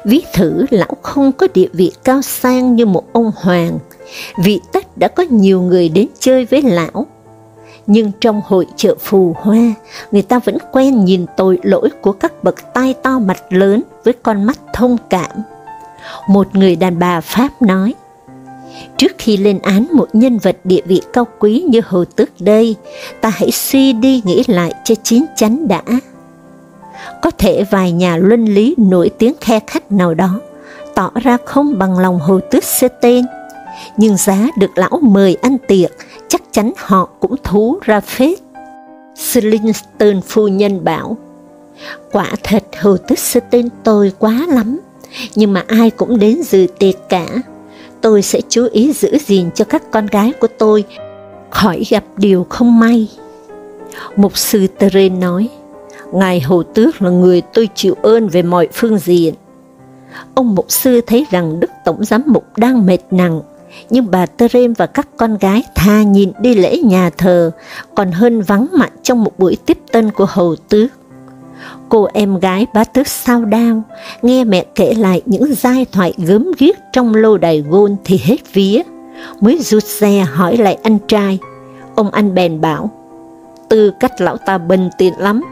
Ví thử lão không có địa vị cao sang như một ông hoàng, vị tất đã có nhiều người đến chơi với lão. Nhưng trong hội chợ phù hoa, người ta vẫn quen nhìn tội lỗi của các bậc tai to mặt lớn với con mắt thông cảm. Một người đàn bà Pháp nói, Trước khi lên án một nhân vật địa vị cao quý như Hồ Tước đây, ta hãy suy đi nghĩ lại cho chín chắn đã. Có thể vài nhà luân lý nổi tiếng khe khách nào đó, tỏ ra không bằng lòng Hồ Tước xê tên, nhưng giá được lão mời ăn tiệc, chắc chắn họ cũng thú ra phết. Slingston phu nhân bảo, quả thật Hồ Tước xê tên tôi quá lắm, nhưng mà ai cũng đến dự tiệc cả tôi sẽ chú ý giữ gìn cho các con gái của tôi khỏi gặp điều không may. Mục sư Teren nói, Ngài Hồ Tước là người tôi chịu ơn về mọi phương diện. Ông mục sư thấy rằng Đức Tổng Giám mục đang mệt nặng, nhưng bà Teren và các con gái tha nhìn đi lễ nhà thờ, còn hơn vắng mặt trong một buổi tiếp tân của Hầu Tước. Cô em gái bá tước sao đao, nghe mẹ kể lại những giai thoại gớm ghiếc trong lô đài gôn thì hết vía, mới rút xe hỏi lại anh trai. Ông anh bèn bảo, tư cách lão ta bình tiện lắm,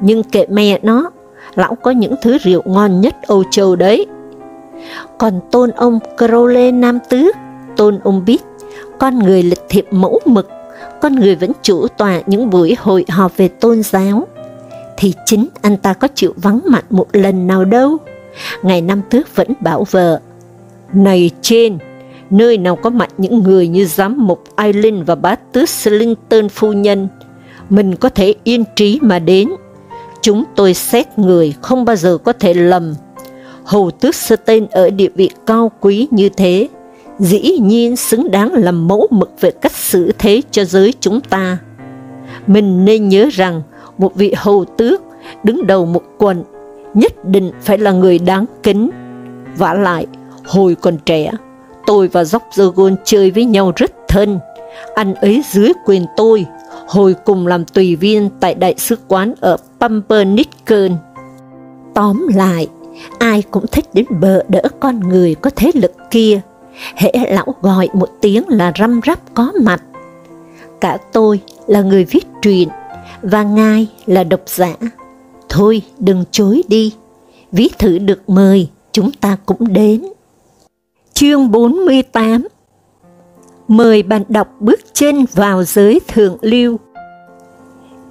nhưng kệ mẹ nó, lão có những thứ rượu ngon nhất Âu Châu đấy. Còn tôn ông Crowley Nam tứ tôn ông biết, con người lịch thiệp mẫu mực, con người vẫn chủ tọa những buổi hội họp về tôn giáo, thì chính anh ta có chịu vắng mặt một lần nào đâu. ngày năm tước vẫn bảo vợ, Này trên, nơi nào có mặt những người như giám mục Eileen và bá tước Slington phu nhân, mình có thể yên trí mà đến. Chúng tôi xét người không bao giờ có thể lầm. Hầu tước Stein ở địa vị cao quý như thế, dĩ nhiên xứng đáng làm mẫu mực về cách xử thế cho giới chúng ta. Mình nên nhớ rằng, một vị hầu tước đứng đầu một quận nhất định phải là người đáng kính. vả lại, hồi còn trẻ, tôi và Dốc Gôn chơi với nhau rất thân. Anh ấy dưới quyền tôi, hồi cùng làm tùy viên tại đại sứ quán ở Pumpernickel. Tóm lại, ai cũng thích đến bờ đỡ con người có thế lực kia, hễ lão gọi một tiếng là răm rắp có mặt. Cả tôi là người viết truyện, và ngài là độc giả. Thôi đừng chối đi, ví thử được mời, chúng ta cũng đến. Chương 48 Mời bạn đọc bước chân vào giới thượng lưu.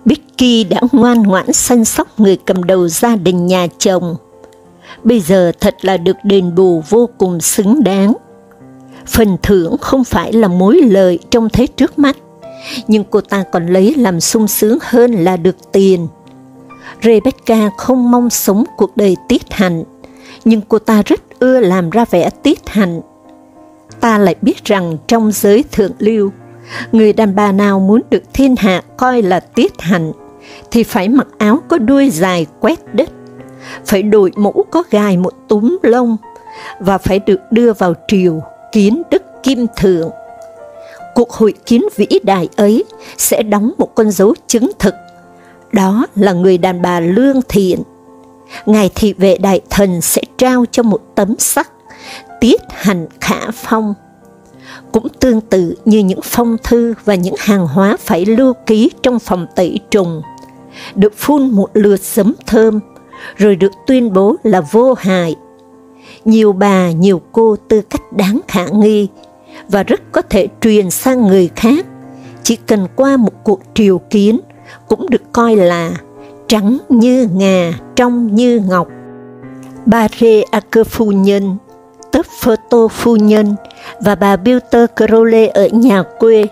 Bicky đã ngoan ngoãn săn sóc người cầm đầu gia đình nhà chồng. Bây giờ thật là được đền bù vô cùng xứng đáng. Phần thưởng không phải là mối lợi trông thấy trước mắt, nhưng cô ta còn lấy làm sung sướng hơn là được tiền. Rebecca không mong sống cuộc đời tiết hạnh, nhưng cô ta rất ưa làm ra vẻ tiết hạnh. Ta lại biết rằng trong giới thượng lưu, người đàn bà nào muốn được thiên hạ coi là tiết hạnh, thì phải mặc áo có đuôi dài quét đất, phải đội mũ có gài một túm lông, và phải được đưa vào triều kiến đức kim thượng. Cuộc hội kiến vĩ đại ấy sẽ đóng một con dấu chứng thực đó là người đàn bà lương thiện. Ngài thị vệ đại thần sẽ trao cho một tấm sắc, tiết hành khả phong. Cũng tương tự như những phong thư và những hàng hóa phải lưu ký trong phòng tẩy trùng, được phun một lượt sấm thơm, rồi được tuyên bố là vô hại. Nhiều bà, nhiều cô tư cách đáng khả nghi, và rất có thể truyền sang người khác, chỉ cần qua một cuộc triều kiến cũng được coi là trắng như ngà, trong như ngọc. Bà Rê Acker phu nhân, tớp Photo phu nhân và bà Bilter Crowley ở nhà quê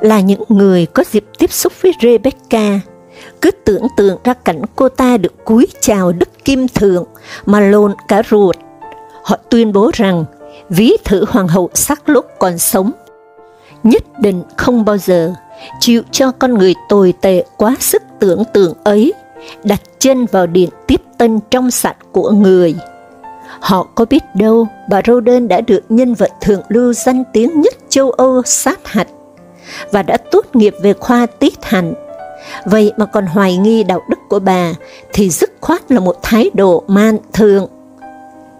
là những người có dịp tiếp xúc với Rebecca. Cứ tưởng tượng ra cảnh cô ta được cúi chào Đức Kim Thượng mà lộn cả ruột. Họ tuyên bố rằng ví thử hoàng hậu sắc lúc còn sống. Nhất định không bao giờ chịu cho con người tồi tệ quá sức tưởng tượng ấy, đặt chân vào điện tiếp tân trong sạch của người. Họ có biết đâu bà Roden đã được nhân vật thượng lưu danh tiếng nhất châu Âu sát hạch, và đã tốt nghiệp về khoa tiết hành. Vậy mà còn hoài nghi đạo đức của bà thì dứt khoát là một thái độ man thường.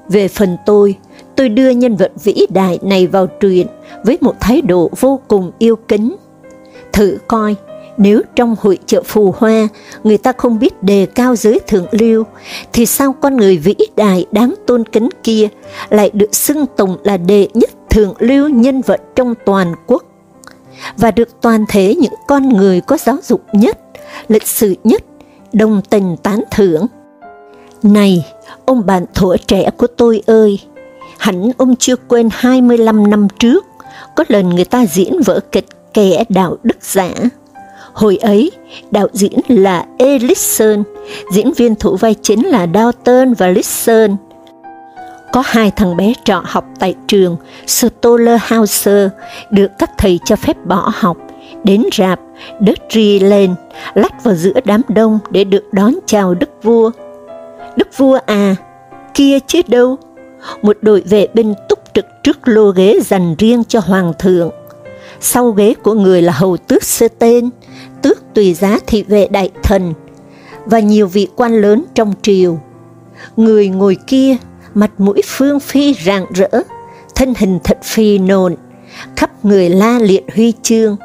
Về phần tôi, tôi đưa nhân vật vĩ đại này vào truyện với một thái độ vô cùng yêu kính. Thử coi, nếu trong hội chợ phù hoa, người ta không biết đề cao giới thượng lưu, thì sao con người vĩ đại đáng tôn kính kia lại được xưng tùng là đệ nhất thượng lưu nhân vật trong toàn quốc, và được toàn thể những con người có giáo dục nhất, lịch sử nhất, đồng tình tán thưởng. Này, ông bạn thủa trẻ của tôi ơi, hẳn ông chưa quên 25 năm trước, có lần người ta diễn vở kịch kẻ đạo đức giả. Hồi ấy, đạo diễn là Ellison, diễn viên thủ vai chính là Dalton và Lisson. Có hai thằng bé trọ học tại trường Stollerhauser được các thầy cho phép bỏ học, đến rạp, đớt ri lên, lách vào giữa đám đông để được đón chào đức vua. Đức vua à, kia chứ đâu, một đội vệ binh túc trực trước lô ghế dành riêng cho hoàng thượng sau ghế của người là hầu tước sơ tên, tước tùy giá thị vệ đại thần, và nhiều vị quan lớn trong triều. Người ngồi kia, mặt mũi phương phi rạng rỡ, thân hình thật phi nộn, khắp người la liệt huy chương,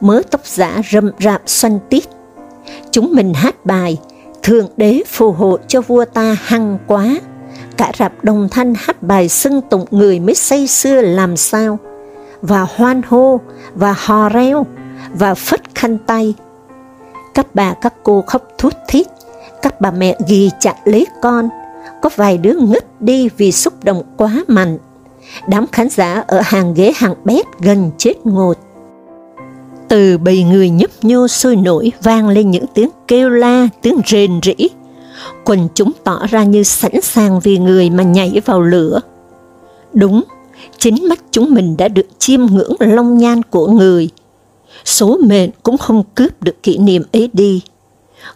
mớ tóc giả rậm rạp xoăn tít. Chúng mình hát bài, thượng đế phù hộ cho vua ta hăng quá, cả rạp đồng thanh hát bài xưng tụng người mới say xưa làm sao và hoan hô và hò reo và phất khăn tay. Các bà các cô khóc thút thít, các bà mẹ ghi chặt lấy con, có vài đứa ngất đi vì xúc động quá mạnh. Đám khán giả ở hàng ghế hàng bét gần chết ngột. Từ bầy người nhấp nhô sôi nổi vang lên những tiếng kêu la, tiếng rền rĩ. Quần chúng tỏ ra như sẵn sàng vì người mà nhảy vào lửa. Đúng, chính mắt chúng mình đã được chiêm ngưỡng long nhan của người. Số mệnh cũng không cướp được kỷ niệm ấy đi.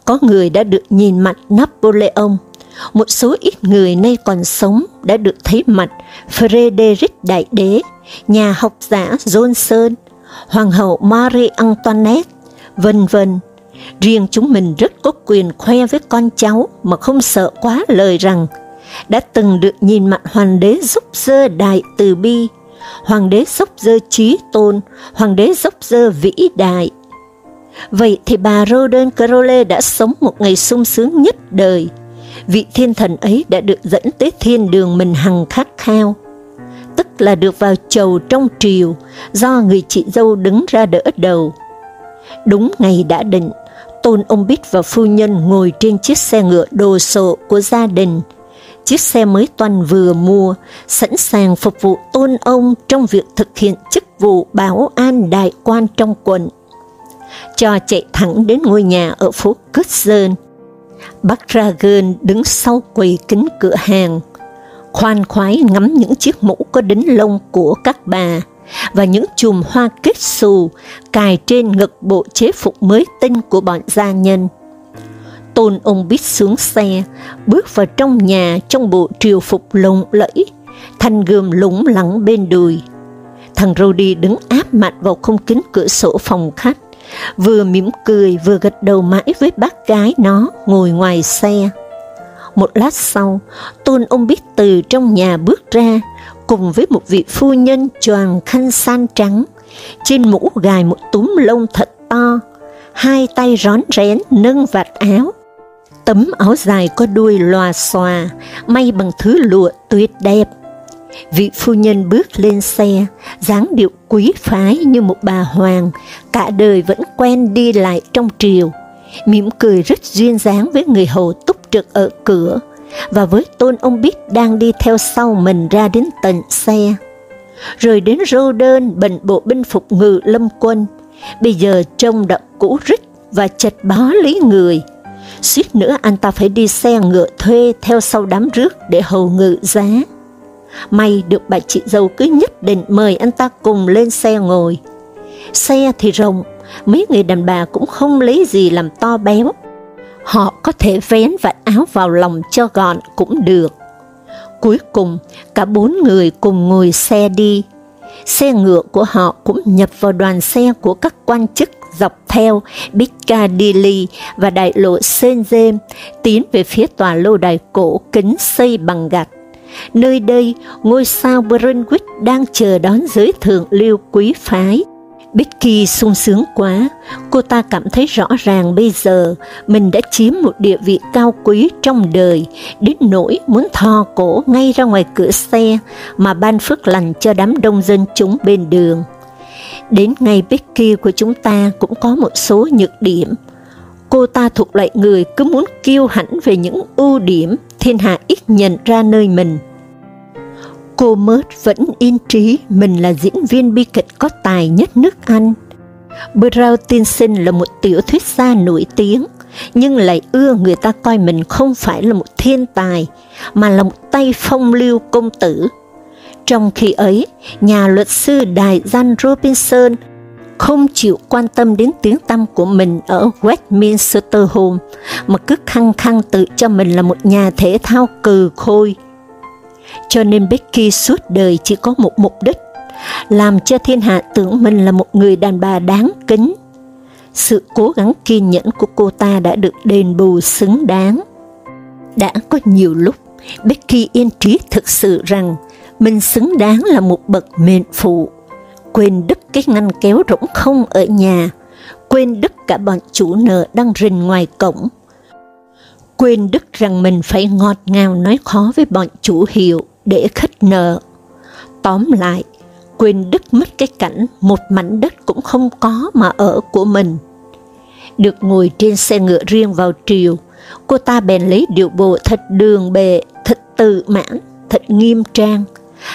Có người đã được nhìn mặt Napoleon, một số ít người nay còn sống đã được thấy mặt Frederick Đại Đế, nhà học giả Johnson, Hoàng hậu Marie Antoinette, vân vân. Riêng chúng mình rất có quyền khoe với con cháu mà không sợ quá lời rằng đã từng được nhìn mặt hoàng đế giúp dơ đại từ bi, hoàng đế dốc dơ trí tôn, hoàng đế dốc dơ vĩ đại. Vậy thì bà Roden Crowley đã sống một ngày sung sướng nhất đời. Vị thiên thần ấy đã được dẫn tới thiên đường mình hằng khát khao. Tức là được vào chầu trong triều, do người chị dâu đứng ra đỡ đầu. Đúng ngày đã định, tôn ông Bích và phu nhân ngồi trên chiếc xe ngựa đồ sộ của gia đình, chiếc xe mới toàn vừa mua, sẵn sàng phục vụ tôn ông trong việc thực hiện chức vụ bảo an đại quan trong quận. Cho chạy thẳng đến ngôi nhà ở phố Cutzon. Bác Dragon đứng sau quầy kính cửa hàng, khoan khoái ngắm những chiếc mũ có đính lông của các bà, và những chùm hoa kết xù cài trên ngực bộ chế phục mới tinh của bọn gia nhân tôn ông biết xuống xe, bước vào trong nhà trong bộ triều phục lộng lẫy, thanh gươm lủng lẳng bên đùi. Thằng Rody đứng áp mặt vào khung kính cửa sổ phòng khách, vừa mỉm cười vừa gật đầu mãi với bác gái nó ngồi ngoài xe. Một lát sau, tôn ông biết từ trong nhà bước ra, cùng với một vị phu nhân choàng khăn san trắng, trên mũ gài một túm lông thật to, hai tay rón rén nâng vạt áo, tấm áo dài có đuôi lòa xòa, may bằng thứ lụa tuyệt đẹp. Vị phu nhân bước lên xe, dáng điệu quý phái như một bà hoàng, cả đời vẫn quen đi lại trong triều, mỉm cười rất duyên dáng với người hầu túc trực ở cửa, và với tôn ông biết đang đi theo sau mình ra đến tận xe. Rồi đến rô đơn bệnh bộ binh phục ngự lâm quân, bây giờ trông đã cũ rích và chật bó lý người, suýt nữa anh ta phải đi xe ngựa thuê theo sau đám rước để hầu ngự giá. May được bà chị dâu cứ nhất định mời anh ta cùng lên xe ngồi. Xe thì rộng, mấy người đàn bà cũng không lấy gì làm to béo. Họ có thể vén vạt áo vào lòng cho gọn cũng được. Cuối cùng, cả bốn người cùng ngồi xe đi. Xe ngựa của họ cũng nhập vào đoàn xe của các quan chức dọc theo Piccadilly và đại lộ Saint James tiến về phía tòa lâu đài cổ kính xây bằng gạch. Nơi đây, ngôi sao Brunswick đang chờ đón giới thượng lưu quý phái. Becky sung sướng quá, cô ta cảm thấy rõ ràng bây giờ mình đã chiếm một địa vị cao quý trong đời, đến nỗi muốn thò cổ ngay ra ngoài cửa xe mà ban phước lành cho đám đông dân chúng bên đường. Đến ngay Becky của chúng ta cũng có một số nhược điểm. Cô ta thuộc loại người cứ muốn kiêu hãnh về những ưu điểm thiên hạ ít nhận ra nơi mình. Cô Mert vẫn yên trí mình là diễn viên bi kịch có tài nhất nước Anh. Brown Tinson là một tiểu thuyết gia nổi tiếng, nhưng lại ưa người ta coi mình không phải là một thiên tài, mà là một tay phong lưu công tử trong khi ấy, nhà luật sư đại Gian Robinson không chịu quan tâm đến tiếng tăm của mình ở Westminster Home, mà cứ khăng khăng tự cho mình là một nhà thể thao cừ khôi. Cho nên Becky suốt đời chỉ có một mục đích, làm cho thiên hạ tưởng mình là một người đàn bà đáng kính. Sự cố gắng kiên nhẫn của cô ta đã được đền bù xứng đáng. Đã có nhiều lúc, Becky yên trí thực sự rằng mình xứng đáng là một bậc mệnh phụ, quên đứt cái ngăn kéo rỗng không ở nhà, quên đứt cả bọn chủ nợ đang rình ngoài cổng, quên đức rằng mình phải ngọt ngào nói khó với bọn chủ hiệu để khích nợ. Tóm lại, quên đức mất cái cảnh một mảnh đất cũng không có mà ở của mình. Được ngồi trên xe ngựa riêng vào triều, cô ta bèn lấy điệu bộ thật đường bệ, tự mãn, thật nghiêm trang,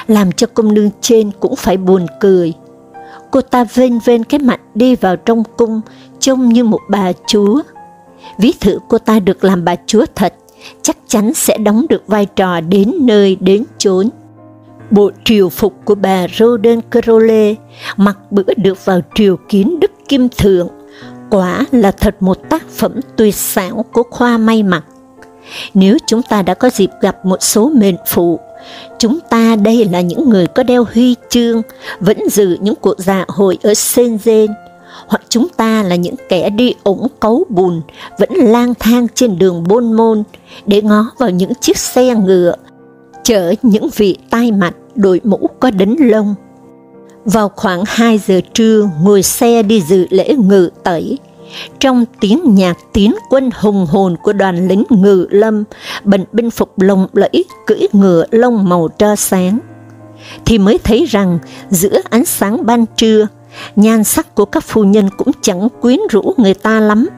làm cho công nương trên cũng phải buồn cười. Cô ta vênh vênh cái mặt đi vào trong cung, trông như một bà chúa. Ví thử cô ta được làm bà chúa thật, chắc chắn sẽ đóng được vai trò đến nơi đến chốn. Bộ triều phục của bà Roden Crowley mặc bữa được vào triều kiến Đức Kim Thượng, quả là thật một tác phẩm tuyệt xảo của khoa may mặc. Nếu chúng ta đã có dịp gặp một số mệnh phụ, chúng ta đây là những người có đeo huy chương, vẫn giữ những cuộc dạ hội ở Senzen, hoặc chúng ta là những kẻ đi ủng cấu bùn, vẫn lang thang trên đường bôn môn, để ngó vào những chiếc xe ngựa, chở những vị tai mặt đội mũ có đính lông. Vào khoảng 2 giờ trưa, ngồi xe đi dự lễ ngự tẩy, trong tiếng nhạc tiến quân hùng hồn của đoàn lính ngự lâm, bệnh binh phục lồng lẫy, cưỡi ngựa lông màu tro sáng, thì mới thấy rằng giữa ánh sáng ban trưa, nhan sắc của các phu nhân cũng chẳng quyến rũ người ta lắm.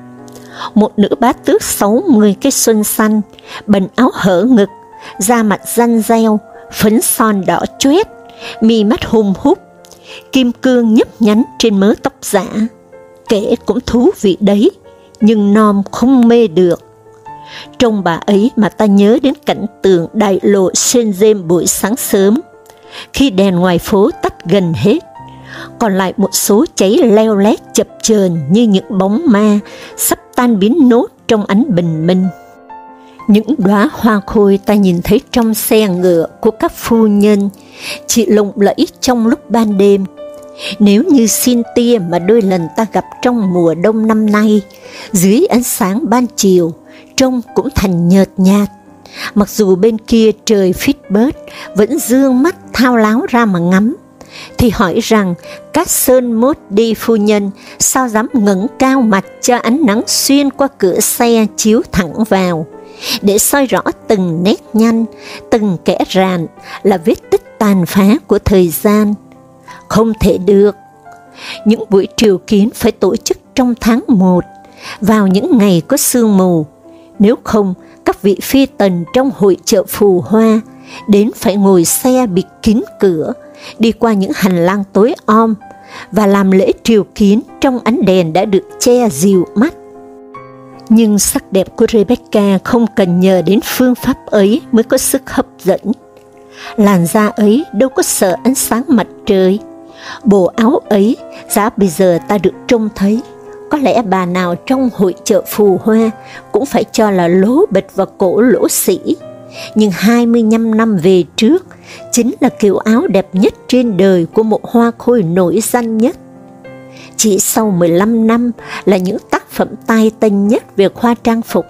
Một nữ bá tước sáu mươi cái xuân xanh, bần áo hở ngực, da mặt ranh reo, phấn son đỏ choét, mi mắt hùng hút, kim cương nhấp nhánh trên mớ tóc giả. Kể cũng thú vị đấy, nhưng nom không mê được. Trong bà ấy mà ta nhớ đến cảnh tượng đại lộ sen dêm buổi sáng sớm, khi đèn ngoài phố tắt gần hết, còn lại một số cháy leo lét chập chờn như những bóng ma sắp tan biến nốt trong ánh bình minh. Những đóa hoa khôi ta nhìn thấy trong xe ngựa của các phu nhân, chỉ lộng lẫy trong lúc ban đêm. Nếu như xin tia mà đôi lần ta gặp trong mùa đông năm nay, dưới ánh sáng ban chiều, trông cũng thành nhợt nhạt. Mặc dù bên kia trời phít bớt, vẫn dương mắt thao láo ra mà ngắm, thì hỏi rằng các sơn mốt đi phu nhân sao dám ngẩng cao mặt cho ánh nắng xuyên qua cửa xe chiếu thẳng vào để soi rõ từng nét nhăn, từng kẽ rạn là vết tích tàn phá của thời gian. Không thể được. Những buổi triều kiến phải tổ chức trong tháng 1, vào những ngày có sương mù. Nếu không, các vị phi tần trong hội chợ phù hoa đến phải ngồi xe bịt kín cửa, đi qua những hành lang tối om, và làm lễ triều kiến trong ánh đèn đã được che dịu mắt. Nhưng sắc đẹp của Rebecca không cần nhờ đến phương pháp ấy mới có sức hấp dẫn. Làn da ấy đâu có sợ ánh sáng mặt trời. Bộ áo ấy, giá bây giờ ta được trông thấy, có lẽ bà nào trong hội chợ phù hoa cũng phải cho là lố bịch và cổ lỗ sĩ. Nhưng 25 năm về trước, chính là kiểu áo đẹp nhất trên đời của một hoa khôi nổi danh nhất. Chỉ sau 15 năm là những tác phẩm tai tinh nhất về khoa trang phục,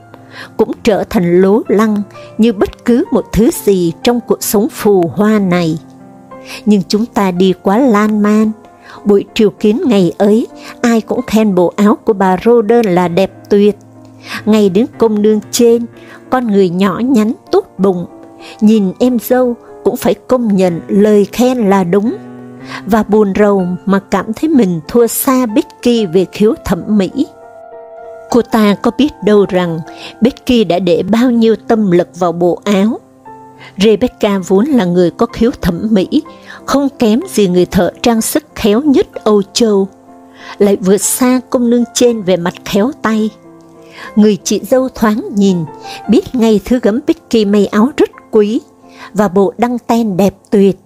cũng trở thành lố lăng như bất cứ một thứ gì trong cuộc sống phù hoa này. Nhưng chúng ta đi quá lan man, buổi triều kiến ngày ấy, ai cũng khen bộ áo của bà Roden là đẹp tuyệt. Ngay đến công nương trên, con người nhỏ nhắn tốt bụng, nhìn em dâu cũng phải công nhận lời khen là đúng và buồn rầu mà cảm thấy mình thua xa Becky về khiếu thẩm mỹ. Cô ta có biết đâu rằng Becky đã để bao nhiêu tâm lực vào bộ áo. Rebecca vốn là người có khiếu thẩm mỹ, không kém gì người thợ trang sức khéo nhất Âu Châu, lại vượt xa công nương trên về mặt khéo tay. Người chị dâu thoáng nhìn, biết ngay thứ gấm Becky may áo rất quý, và bộ đăng ten đẹp tuyệt.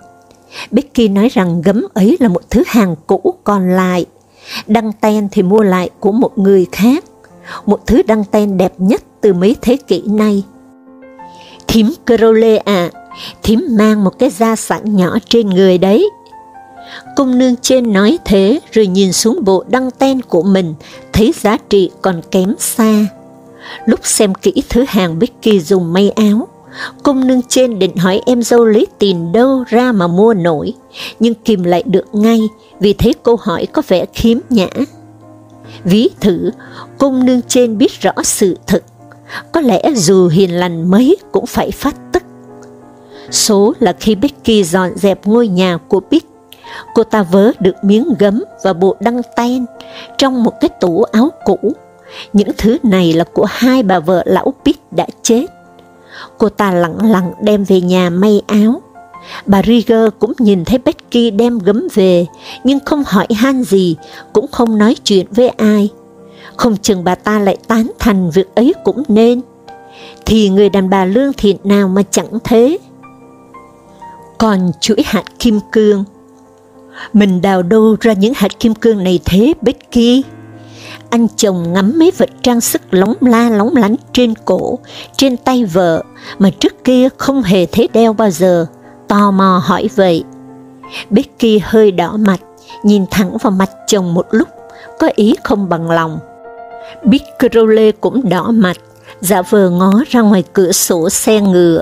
Becky nói rằng gấm ấy là một thứ hàng cũ còn lại, đăng ten thì mua lại của một người khác, một thứ đăng ten đẹp nhất từ mấy thế kỷ nay. Thím Crowley à, thím mang một cái gia sản nhỏ trên người đấy. Cung nương trên nói thế rồi nhìn xuống bộ đăng ten của mình, thấy giá trị còn kém xa. Lúc xem kỹ thứ hàng Becky dùng may áo, Cung nương trên định hỏi em dâu lấy tiền đâu ra mà mua nổi, nhưng kìm lại được ngay vì thấy câu hỏi có vẻ khiếm nhã. Ví thử, cung nương trên biết rõ sự thật, có lẽ dù hiền lành mấy cũng phải phát tức. Số là khi Becky dọn dẹp ngôi nhà của Bích, cô ta vớ được miếng gấm và bộ đăng ten trong một cái tủ áo cũ. Những thứ này là của hai bà vợ lão Pitt đã chết cô ta lặng lặng đem về nhà may áo. Bà Rieger cũng nhìn thấy Becky đem gấm về, nhưng không hỏi han gì, cũng không nói chuyện với ai. Không chừng bà ta lại tán thành việc ấy cũng nên. Thì người đàn bà lương thiện nào mà chẳng thế. Còn chuỗi hạt kim cương, mình đào đâu ra những hạt kim cương này thế Becky? Anh chồng ngắm mấy vật trang sức lóng la lóng lánh trên cổ, trên tay vợ, mà trước kia không hề thấy đeo bao giờ, tò mò hỏi vậy. Becky hơi đỏ mặt, nhìn thẳng vào mặt chồng một lúc, có ý không bằng lòng. Big Crowley cũng đỏ mặt, giả vờ ngó ra ngoài cửa sổ xe ngựa.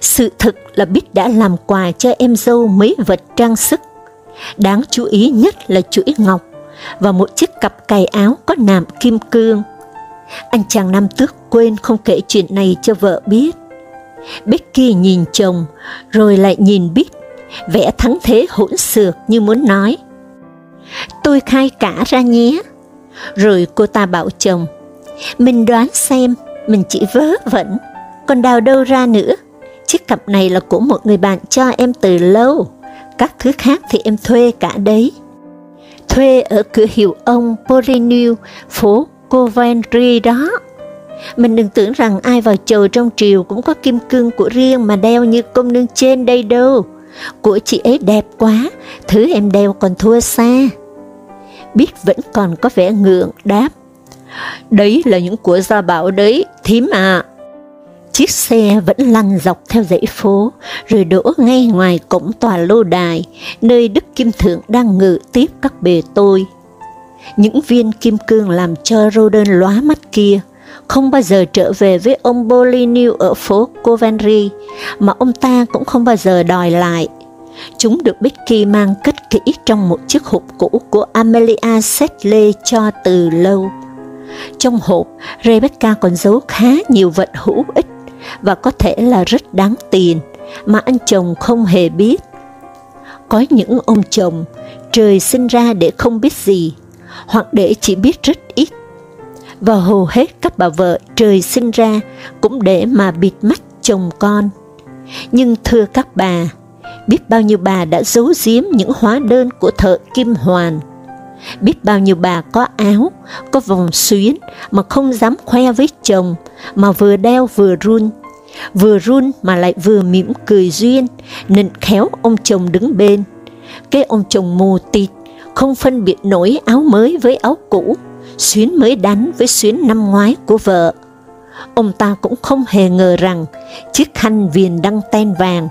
Sự thật là Bích đã làm quà cho em dâu mấy vật trang sức. Đáng chú ý nhất là chuỗi ngọc và một chiếc cặp cài áo có nạm kim cương. Anh chàng nam tước quên không kể chuyện này cho vợ biết. Becky nhìn chồng, rồi lại nhìn Bích, vẽ thắng thế hỗn xược như muốn nói. Tôi khai cả ra nhé. Rồi cô ta bảo chồng, mình đoán xem, mình chỉ vớ vẩn, còn đào đâu ra nữa. Chiếc cặp này là của một người bạn cho em từ lâu, các thứ khác thì em thuê cả đấy. Thuê ở cửa hiệu ông Porinu, phố Coventry đó. Mình đừng tưởng rằng ai vào chầu trong triều cũng có kim cương của riêng mà đeo như công nương trên đây đâu. Của chị ấy đẹp quá, thứ em đeo còn thua xa. Biết vẫn còn có vẻ ngượng đáp. Đấy là những của gia bảo đấy, thím à. Chiếc xe vẫn lăn dọc theo dãy phố, rồi đổ ngay ngoài cổng tòa lô đài, nơi Đức Kim Thượng đang ngự tiếp các bề tôi. Những viên kim cương làm cho Roden lóa mắt kia, không bao giờ trở về với ông bolinio ở phố Coventry, mà ông ta cũng không bao giờ đòi lại. Chúng được Becky mang cất kỹ trong một chiếc hộp cũ của Amelia Sedley cho từ lâu. Trong hộp, Rebecca còn giấu khá nhiều vật hữu ích và có thể là rất đáng tiền mà anh chồng không hề biết. Có những ông chồng trời sinh ra để không biết gì, hoặc để chỉ biết rất ít. Và hầu hết các bà vợ trời sinh ra cũng để mà bịt mắt chồng con. Nhưng thưa các bà, biết bao nhiêu bà đã giấu giếm những hóa đơn của thợ Kim Hoàn. Biết bao nhiêu bà có áo, có vòng xuyến mà không dám khoe với chồng, mà vừa đeo vừa run. Vừa run mà lại vừa mỉm cười duyên, nịnh khéo ông chồng đứng bên. Cái ông chồng mù tịt, không phân biệt nổi áo mới với áo cũ, xuyến mới đánh với xuyến năm ngoái của vợ. Ông ta cũng không hề ngờ rằng chiếc khăn viền đăng ten vàng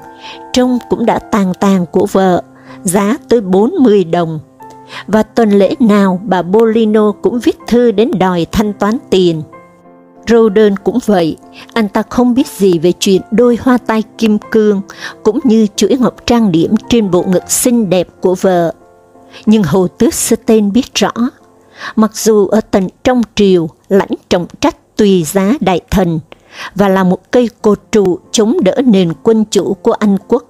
trông cũng đã tàn tàn của vợ, giá tới 40 đồng. Và tuần lễ nào bà Bolino cũng viết thư đến đòi thanh toán tiền. Roden cũng vậy, anh ta không biết gì về chuyện đôi hoa tai kim cương, cũng như chuỗi ngọc trang điểm trên bộ ngực xinh đẹp của vợ. Nhưng Hồ Tước Stein biết rõ, mặc dù ở tận trong triều lãnh trọng trách tùy giá đại thần, và là một cây cột trụ chống đỡ nền quân chủ của Anh quốc,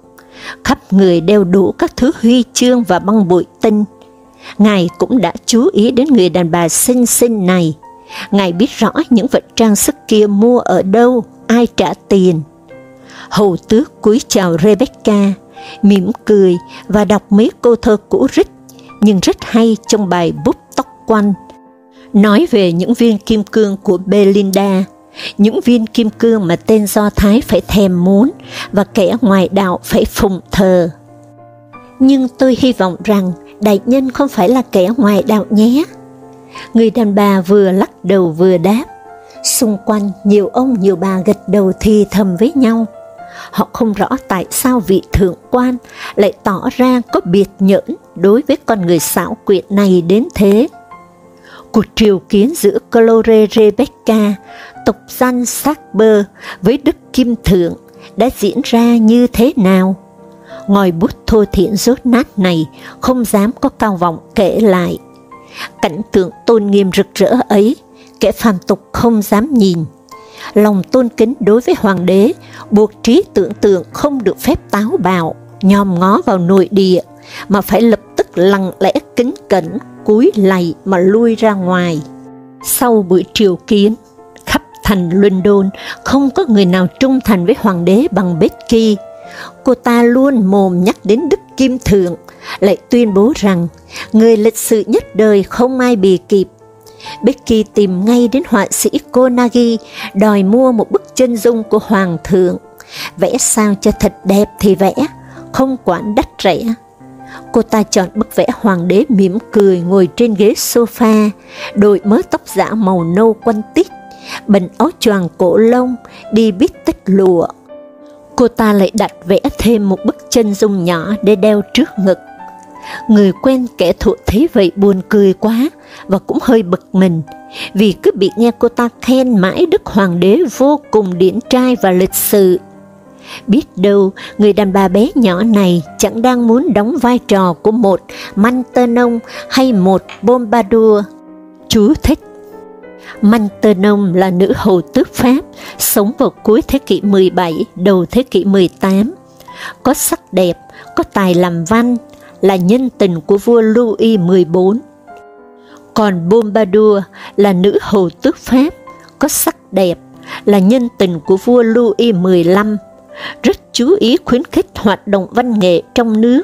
khắp người đeo đủ các thứ huy chương và băng bụi tinh. Ngài cũng đã chú ý đến người đàn bà xinh xinh này, Ngài biết rõ những vật trang sức kia mua ở đâu, ai trả tiền. Hầu tước cúi chào Rebecca, mỉm cười và đọc mấy câu thơ cũ rích, nhưng rất hay trong bài bút tóc quanh. Nói về những viên kim cương của Belinda, những viên kim cương mà tên Do Thái phải thèm muốn và kẻ ngoài đạo phải phụng thờ. Nhưng tôi hy vọng rằng đại nhân không phải là kẻ ngoài đạo nhé. Người đàn bà vừa lắc đầu vừa đáp. Xung quanh nhiều ông nhiều bà gật đầu thì thầm với nhau. Họ không rõ tại sao vị thượng quan lại tỏ ra có biệt nhẫn đối với con người xảo quyệt này đến thế. Cuộc triều kiến giữa Clore Rebecca, tộc danh Sackber với Đức Kim Thượng đã diễn ra như thế nào? Ngòi bút thô thiện rốt nát này không dám có cao vọng kể lại Cảnh tượng tôn nghiêm rực rỡ ấy, kẻ phàm tục không dám nhìn. Lòng tôn kính đối với hoàng đế, buộc trí tưởng tượng không được phép táo bạo, nhòm ngó vào nội địa, mà phải lập tức lặng lẽ kính cẩn, cúi lạy mà lui ra ngoài. Sau buổi triều kiến, khắp thành London, không có người nào trung thành với hoàng đế bằng Becky. Cô ta luôn mồm nhắc đến Đức Kim Thượng, lại tuyên bố rằng người lịch sự nhất đời không ai bì kịp. Becky tìm ngay đến họa sĩ Konagi đòi mua một bức chân dung của Hoàng thượng. Vẽ sao cho thật đẹp thì vẽ, không quản đắt rẻ. Cô ta chọn bức vẽ hoàng đế mỉm cười ngồi trên ghế sofa, đội mớ tóc giả màu nâu quanh tít, bình áo choàng cổ lông, đi bít tích lụa. Cô ta lại đặt vẽ thêm một bức chân dung nhỏ để đeo trước ngực. Người quen kẻ thụ thấy vậy buồn cười quá và cũng hơi bực mình, vì cứ bị nghe cô ta khen mãi Đức Hoàng đế vô cùng điển trai và lịch sự. Biết đâu, người đàn bà bé nhỏ này chẳng đang muốn đóng vai trò của một Mantenon hay một Bombardier. Chú thích Mantenon là nữ hầu tước Pháp, sống vào cuối thế kỷ 17, đầu thế kỷ 18. Có sắc đẹp, có tài làm văn, là nhân tình của vua Louis XIV. Còn Bombardier là nữ hầu tước Pháp, có sắc đẹp, là nhân tình của vua Louis XV, rất chú ý khuyến khích hoạt động văn nghệ trong nước.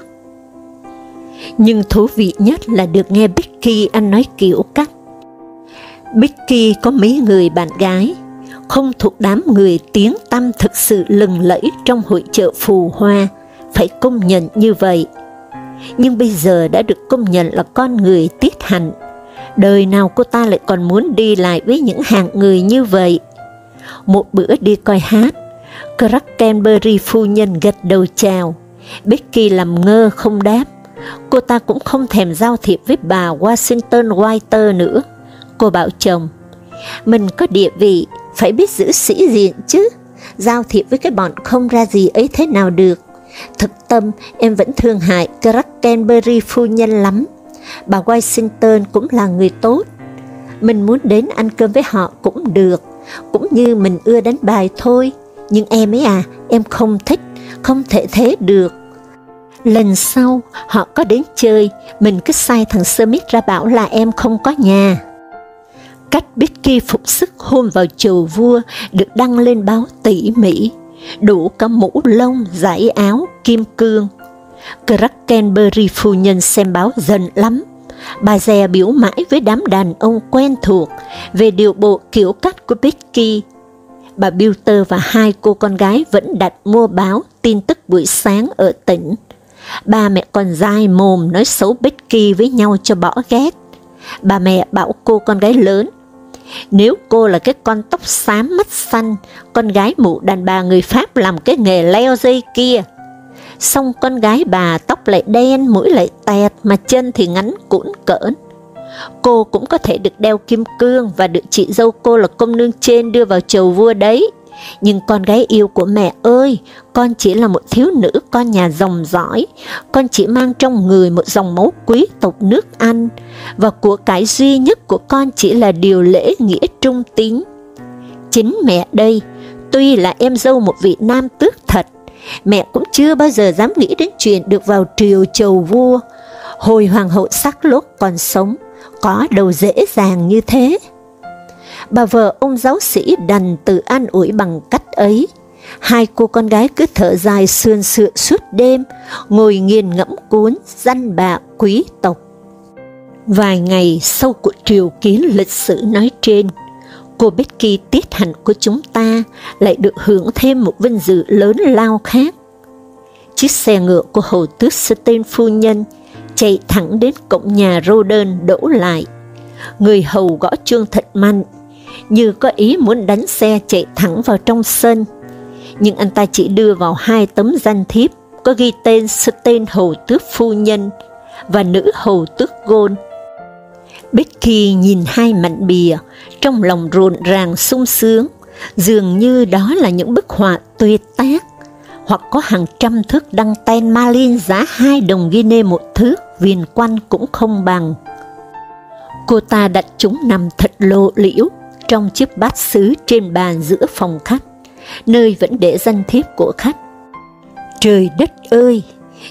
Nhưng thú vị nhất là được nghe Becky anh nói kiểu cách. Becky có mấy người bạn gái, không thuộc đám người tiếng tăm thực sự lừng lẫy trong hội chợ phù hoa, phải công nhận như vậy nhưng bây giờ đã được công nhận là con người tiết hạnh. Đời nào cô ta lại còn muốn đi lại với những hạng người như vậy? Một bữa đi coi hát, Crackenberry phu nhân gật đầu chào, Becky làm ngơ không đáp. Cô ta cũng không thèm giao thiệp với bà Washington White nữa. Cô bảo chồng, mình có địa vị, phải biết giữ sĩ diện chứ, giao thiệp với cái bọn không ra gì ấy thế nào được. Thực tâm, em vẫn thương hại Crackenberry phu nhân lắm. Bà Washington cũng là người tốt. Mình muốn đến ăn cơm với họ cũng được, cũng như mình ưa đánh bài thôi. Nhưng em ấy à, em không thích, không thể thế được. Lần sau, họ có đến chơi, mình cứ sai thằng Smith ra bảo là em không có nhà. Cách Bicky phục sức hôm vào chầu vua được đăng lên báo tỉ mỉ đủ cả mũ lông, giải áo, kim cương. Crackenberry phu nhân xem báo dần lắm. Bà dè biểu mãi với đám đàn ông quen thuộc về điều bộ kiểu cách của Becky. Bà Bilter và hai cô con gái vẫn đặt mua báo tin tức buổi sáng ở tỉnh. Ba mẹ con dai mồm nói xấu Becky với nhau cho bỏ ghét. Bà mẹ bảo cô con gái lớn, nếu cô là cái con tóc xám mắt xanh, con gái mụ đàn bà người Pháp làm cái nghề leo dây kia. Xong con gái bà tóc lại đen, mũi lại tẹt, mà chân thì ngắn cũn cỡn. Cô cũng có thể được đeo kim cương và được chị dâu cô là công nương trên đưa vào chầu vua đấy. Nhưng con gái yêu của mẹ ơi, con chỉ là một thiếu nữ con nhà dòng dõi, con chỉ mang trong người một dòng máu quý tộc nước Anh, và của cái duy nhất của con chỉ là điều lễ nghĩa trung tín. Chính mẹ đây, tuy là em dâu một vị nam tước thật, mẹ cũng chưa bao giờ dám nghĩ đến chuyện được vào triều chầu vua. Hồi hoàng hậu sắc lốt còn sống, có đâu dễ dàng như thế bà vợ ông giáo sĩ đành tự an ủi bằng cách ấy. Hai cô con gái cứ thở dài sườn sựa suốt đêm, ngồi nghiền ngẫm cuốn danh bạ quý tộc. Vài ngày sau cuộc triều kiến lịch sử nói trên, cô Becky tiết hạnh của chúng ta lại được hưởng thêm một vinh dự lớn lao khác. Chiếc xe ngựa của hầu tước Stein phu nhân chạy thẳng đến cổng nhà Roden đổ lại. Người hầu gõ chuông thật mạnh như có ý muốn đánh xe chạy thẳng vào trong sân. Nhưng anh ta chỉ đưa vào hai tấm danh thiếp có ghi tên Stein Hầu Tước Phu Nhân và nữ Hầu Tước Gôn. Becky nhìn hai mảnh bìa, trong lòng rộn ràng sung sướng, dường như đó là những bức họa tuyệt tác, hoặc có hàng trăm thước đăng ten Malin giá hai đồng Guinea một thước, viền quanh cũng không bằng. Cô ta đặt chúng nằm thật lộ liễu, trong chiếc bát sứ trên bàn giữa phòng khách, nơi vẫn để danh thiếp của khách. Trời đất ơi!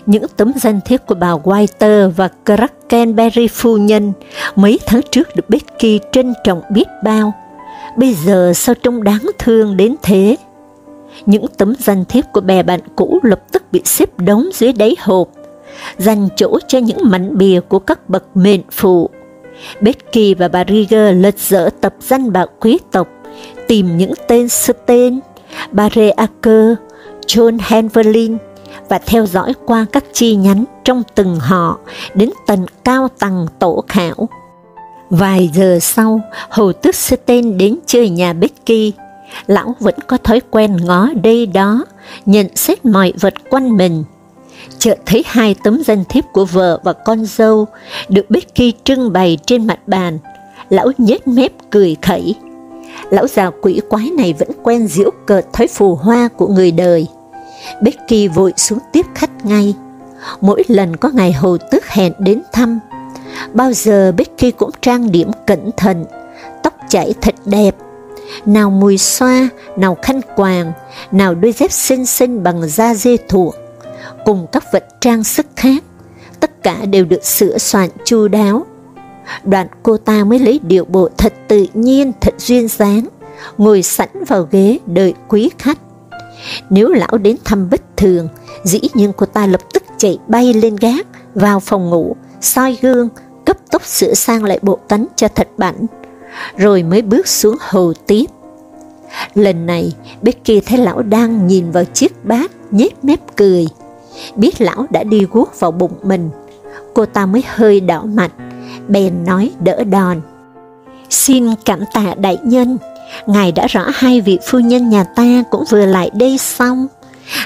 Những tấm danh thiếp của bà Whiter và Crackenberry phu nhân mấy tháng trước được Becky trân trọng biết bao, Bây giờ sao trông đáng thương đến thế? Những tấm danh thiếp của bè bạn cũ lập tức bị xếp đống dưới đáy hộp, dành chỗ cho những mảnh bìa của các bậc mệnh phụ. Becky và bà Rieger lật dở tập danh bạc quý tộc, tìm những tên sư tên, Barre Acker, John Hanverlin và theo dõi qua các chi nhánh trong từng họ đến tầng cao tầng tổ khảo. Vài giờ sau, Hồ Tước Stein đến chơi nhà Becky. Lão vẫn có thói quen ngó đây đó, nhận xét mọi vật quanh mình. Chợt thấy hai tấm danh thiếp của vợ và con dâu được Becky trưng bày trên mặt bàn. Lão nhếch mép cười khẩy. Lão già quỷ quái này vẫn quen diễu cợt thói phù hoa của người đời. Becky vội xuống tiếp khách ngay. Mỗi lần có ngày Hồ Tước hẹn đến thăm, bao giờ Becky cũng trang điểm cẩn thận, tóc chảy thật đẹp, nào mùi xoa, nào khăn quàng, nào đôi dép xinh xinh bằng da dê thuộc, cùng các vật trang sức khác, tất cả đều được sửa soạn chu đáo. Đoạn cô ta mới lấy điệu bộ thật tự nhiên, thật duyên dáng, ngồi sẵn vào ghế đợi quý khách. Nếu lão đến thăm bất thường, dĩ nhiên cô ta lập tức chạy bay lên gác, vào phòng ngủ, soi gương, cấp tốc sửa sang lại bộ tánh cho thật bảnh, rồi mới bước xuống hồ tiếp. Lần này, Becky thấy lão đang nhìn vào chiếc bát, nhếch mép cười. Biết lão đã đi guốc vào bụng mình, cô ta mới hơi đỏ mặt, bèn nói đỡ đòn. Xin cảm tạ đại nhân, Ngài đã rõ hai vị phu nhân nhà ta cũng vừa lại đây xong.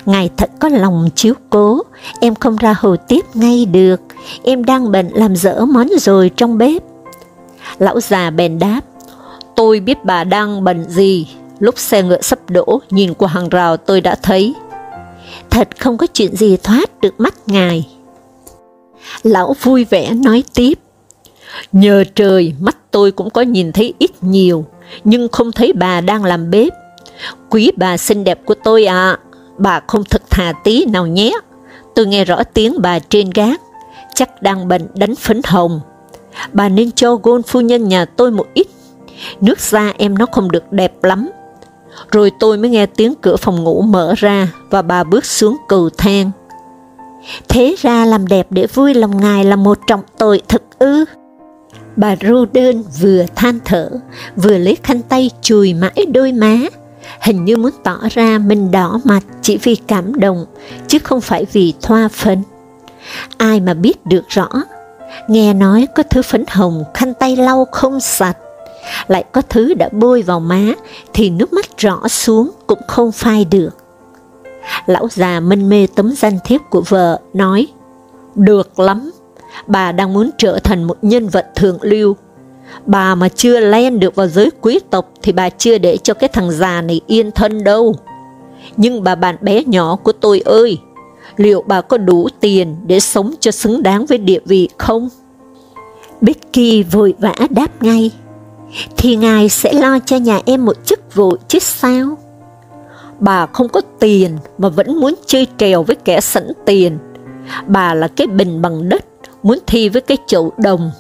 Ngài thật có lòng chiếu cố, em không ra hồ tiếp ngay được, em đang bệnh làm dở món rồi trong bếp. Lão già bèn đáp, tôi biết bà đang bệnh gì, lúc xe ngựa sắp đổ, nhìn qua hàng rào tôi đã thấy. Thật không có chuyện gì thoát được mắt ngài. Lão vui vẻ nói tiếp, nhờ trời mắt tôi cũng có nhìn thấy ít nhiều, nhưng không thấy bà đang làm bếp. Quý bà xinh đẹp của tôi à, bà không thật thà tí nào nhé. Tôi nghe rõ tiếng bà trên gác, chắc đang bệnh đánh phấn hồng. Bà nên cho gôn phu nhân nhà tôi một ít, nước da em nó không được đẹp lắm. Rồi tôi mới nghe tiếng cửa phòng ngủ mở ra và bà bước xuống cầu thang. Thế ra làm đẹp để vui lòng ngài là một trọng tội thật ư. Bà ru đơn vừa than thở, vừa lấy khăn tay chùi mãi đôi má, hình như muốn tỏ ra mình đỏ mặt chỉ vì cảm động, chứ không phải vì thoa phấn. Ai mà biết được rõ, nghe nói có thứ phấn hồng khăn tay lau không sạch, lại có thứ đã bôi vào má thì nước mắt rõ xuống cũng không phai được. Lão già mân mê tấm danh thiếp của vợ, nói, được lắm, bà đang muốn trở thành một nhân vật thượng lưu. Bà mà chưa len được vào giới quý tộc thì bà chưa để cho cái thằng già này yên thân đâu. Nhưng bà bạn bé nhỏ của tôi ơi, liệu bà có đủ tiền để sống cho xứng đáng với địa vị không? Becky vội vã đáp ngay, thì ngài sẽ lo cho nhà em một chức vụ chứ sao? Bà không có tiền mà vẫn muốn chơi trèo với kẻ sẵn tiền. Bà là cái bình bằng đất muốn thi với cái chậu đồng.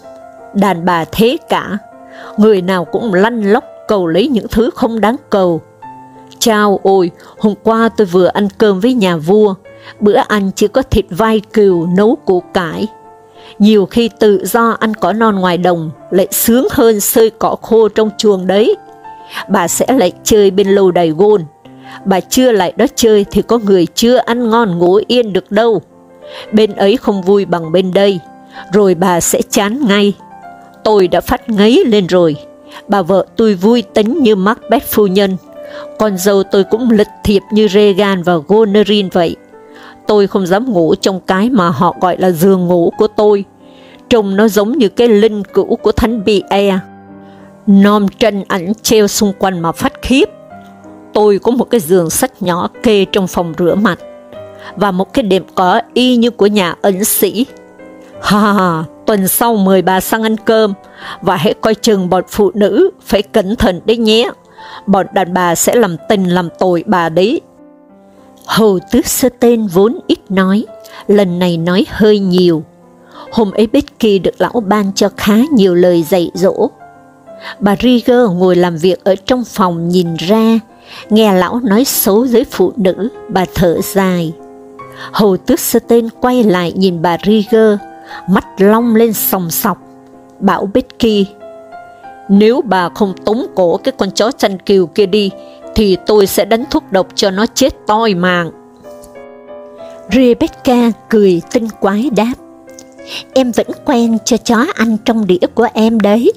Đàn bà thế cả, người nào cũng lăn lóc cầu lấy những thứ không đáng cầu. Chao ôi, hôm qua tôi vừa ăn cơm với nhà vua, bữa ăn chỉ có thịt vai cừu nấu củ cải. Nhiều khi tự do ăn cỏ non ngoài đồng lại sướng hơn sơi cỏ khô trong chuồng đấy. Bà sẽ lại chơi bên lầu đầy gôn. Bà chưa lại đó chơi thì có người chưa ăn ngon ngủ yên được đâu. Bên ấy không vui bằng bên đây, rồi bà sẽ chán ngay. Tôi đã phát ngấy lên rồi, bà vợ tôi vui tính như Macbeth phu nhân, con dâu tôi cũng lịch thiệp như Regan và Goneril vậy. Tôi không dám ngủ trong cái mà họ gọi là giường ngủ của tôi, trông nó giống như cái linh cữu của thánh Bia. Nom tranh ảnh treo xung quanh mà phát khiếp. Tôi có một cái giường sách nhỏ kê trong phòng rửa mặt, và một cái đệm cỏ y như của nhà ẩn sĩ Ha ha, tuần sau mời bà sang ăn cơm, và hãy coi chừng bọn phụ nữ, phải cẩn thận đấy nhé. Bọn đàn bà sẽ làm tình làm tội bà đấy. Hầu tước sơ tên vốn ít nói, lần này nói hơi nhiều. Hôm ấy Becky được lão ban cho khá nhiều lời dạy dỗ. Bà Rieger ngồi làm việc ở trong phòng nhìn ra, nghe lão nói xấu với phụ nữ, bà thở dài. Hầu tước sơ tên quay lại nhìn bà Rieger, mắt long lên sòng sọc, bảo Becky, nếu bà không tống cổ cái con chó chăn kiều kia đi, thì tôi sẽ đánh thuốc độc cho nó chết toi mạng. Rebecca cười tinh quái đáp, em vẫn quen cho chó ăn trong đĩa của em đấy.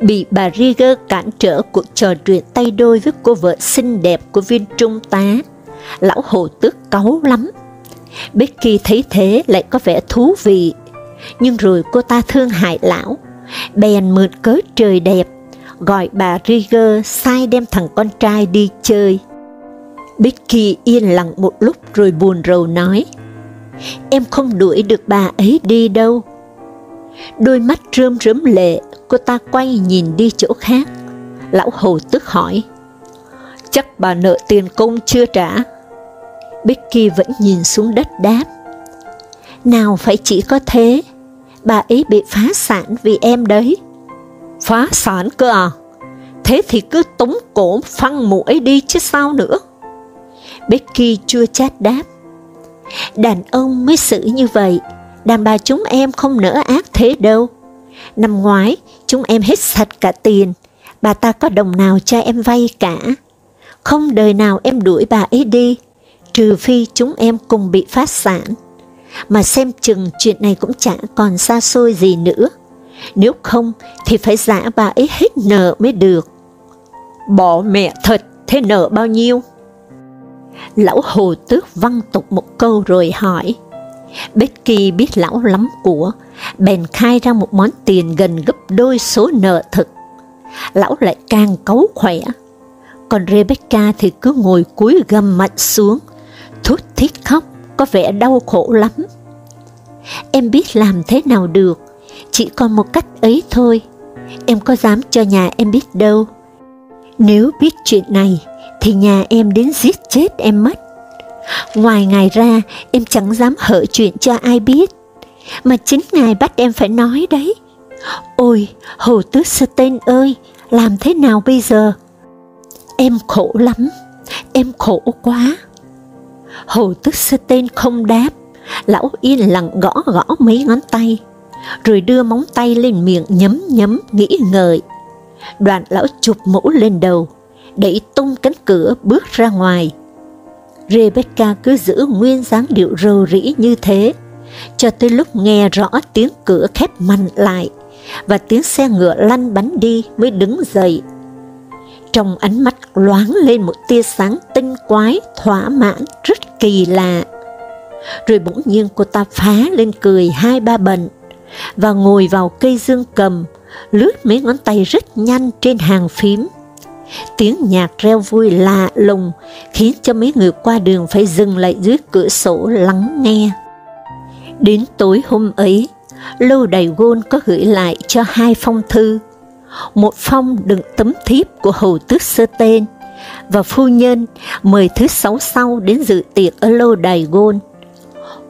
Bị bà Rieger cản trở cuộc trò chuyện tay đôi với cô vợ xinh đẹp của viên trung tá, lão hồ tước cáu lắm. Becky thấy thế lại có vẻ thú vị, nhưng rồi cô ta thương hại lão, bèn mượn cớ trời đẹp, gọi bà Rieger sai đem thằng con trai đi chơi. Becky yên lặng một lúc rồi buồn rầu nói, em không đuổi được bà ấy đi đâu. Đôi mắt rơm rớm lệ, cô ta quay nhìn đi chỗ khác. Lão hồ tức hỏi, chắc bà nợ tiền công chưa trả. Becky vẫn nhìn xuống đất đáp, nào phải chỉ có thế, bà ấy bị phá sản vì em đấy. Phá sản cơ à? Thế thì cứ tống cổ phăng mụ ấy đi chứ sao nữa. Becky chưa chát đáp. Đàn ông mới xử như vậy, đàn bà chúng em không nỡ ác thế đâu. Năm ngoái, chúng em hết sạch cả tiền, bà ta có đồng nào cho em vay cả. Không đời nào em đuổi bà ấy đi, trừ phi chúng em cùng bị phát sản. Mà xem chừng chuyện này cũng chẳng còn xa xôi gì nữa. Nếu không thì phải giả bà ấy hết nợ mới được. Bỏ mẹ thật, thế nợ bao nhiêu? Lão hồ tước văn tục một câu rồi hỏi. Becky biết lão lắm của, bèn khai ra một món tiền gần gấp đôi số nợ thực. Lão lại càng cấu khỏe. Còn Rebecca thì cứ ngồi cúi gầm mạnh xuống, Thiết khóc, có vẻ đau khổ lắm. Em biết làm thế nào được, chỉ còn một cách ấy thôi. Em có dám cho nhà em biết đâu. Nếu biết chuyện này, thì nhà em đến giết chết em mất. Ngoài ngài ra, em chẳng dám hở chuyện cho ai biết, mà chính ngài bắt em phải nói đấy. Ôi, Hồ Tước Stein ơi, làm thế nào bây giờ? Em khổ lắm, em khổ quá. Hồ Tước tên không đáp, lão yên lặng gõ gõ mấy ngón tay, rồi đưa móng tay lên miệng nhấm nhấm nghĩ ngợi. Đoạn lão chụp mũ lên đầu, đẩy tung cánh cửa bước ra ngoài. Rebecca cứ giữ nguyên dáng điệu rầu rĩ như thế, cho tới lúc nghe rõ tiếng cửa khép mạnh lại, và tiếng xe ngựa lăn bánh đi mới đứng dậy. Trong ánh mắt loáng lên một tia sáng tinh quái, thỏa mãn, rất kỳ lạ. Rồi bỗng nhiên cô ta phá lên cười hai ba bận, và ngồi vào cây dương cầm, lướt mấy ngón tay rất nhanh trên hàng phím. Tiếng nhạc reo vui lạ lùng khiến cho mấy người qua đường phải dừng lại dưới cửa sổ lắng nghe. Đến tối hôm ấy, lâu đài gôn có gửi lại cho hai phong thư. Một phong đựng tấm thiếp của hầu tước sơ tên, và phu nhân mời thứ sáu sau đến dự tiệc ở lô đài gôn.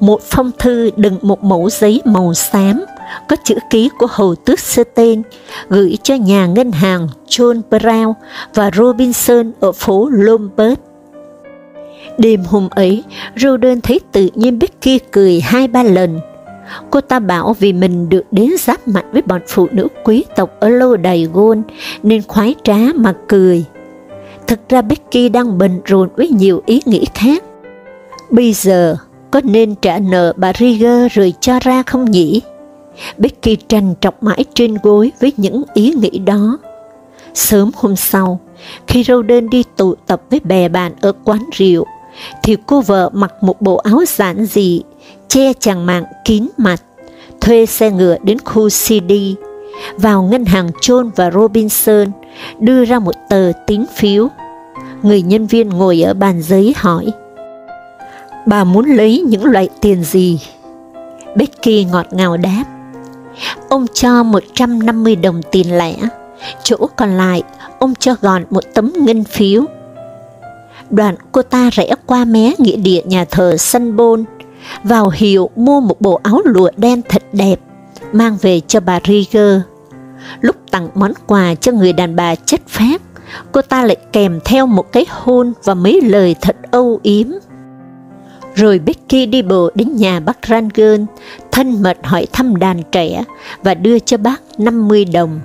Một phong thư đựng một mẫu giấy màu xám có chữ ký của hầu tước sơ tên gửi cho nhà ngân hàng John Brown và Robinson ở phố Lombard. Đêm hôm ấy, Roden thấy tự nhiên Becky cười hai ba lần. Cô ta bảo vì mình được đến giáp mặt với bọn phụ nữ quý tộc ở lô đài gôn, nên khoái trá mà cười. Thực ra Becky đang bận rộn với nhiều ý nghĩ khác. Bây giờ, có nên trả nợ bà Rieger rồi cho ra không nhỉ? Becky tranh trọc mãi trên gối với những ý nghĩ đó. Sớm hôm sau, khi Roden đi tụ tập với bè bạn ở quán rượu, thì cô vợ mặc một bộ áo giản dị, che chàng mạng kín mặt, thuê xe ngựa đến khu CD, vào ngân hàng John và Robinson, đưa ra một tờ tín phiếu. Người nhân viên ngồi ở bàn giấy hỏi, Bà muốn lấy những loại tiền gì? Becky ngọt ngào đáp, Ông cho 150 đồng tiền lẻ, chỗ còn lại ông cho gọn một tấm ngân phiếu. Đoạn cô ta rẽ qua mé nghĩa địa nhà thờ sân bôn, vào hiệu mua một bộ áo lụa đen thật đẹp, mang về cho bà Rieger. Lúc tặng món quà cho người đàn bà chất phác, cô ta lại kèm theo một cái hôn và mấy lời thật âu yếm. Rồi Becky đi bộ đến nhà bác Rangel, thân mật hỏi thăm đàn trẻ và đưa cho bác 50 đồng.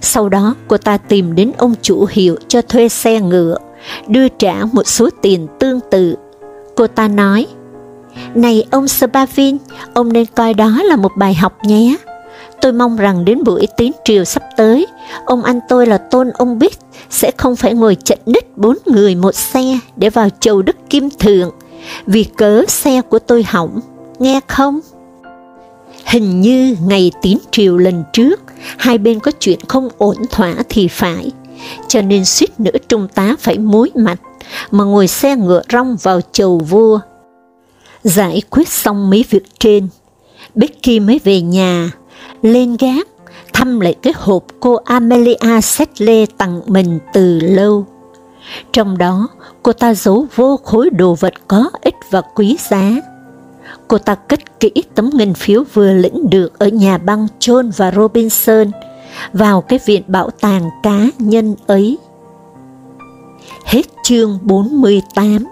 Sau đó cô ta tìm đến ông chủ hiệu cho thuê xe ngựa, đưa trả một số tiền tương tự. Cô ta nói, Này ông Spavin, ông nên coi đó là một bài học nhé. Tôi mong rằng đến buổi tín triều sắp tới, ông anh tôi là Tôn ông Bích sẽ không phải ngồi chật ních bốn người một xe để vào chầu đức kim thượng, vì cớ xe của tôi hỏng, nghe không? Hình như ngày tín triều lần trước, hai bên có chuyện không ổn thỏa thì phải, cho nên suýt nữa trung tá phải mối mặt, mà ngồi xe ngựa rong vào chầu vua. Giải quyết xong mấy việc trên, Becky mới về nhà, lên gác, thăm lại cái hộp cô Amelia Sedley tặng mình từ lâu. Trong đó, cô ta giấu vô khối đồ vật có ích và quý giá. Cô ta cất kỹ tấm ngân phiếu vừa lĩnh được ở nhà băng John và Robinson vào cái viện bảo tàng cá nhân ấy. Hết chương 48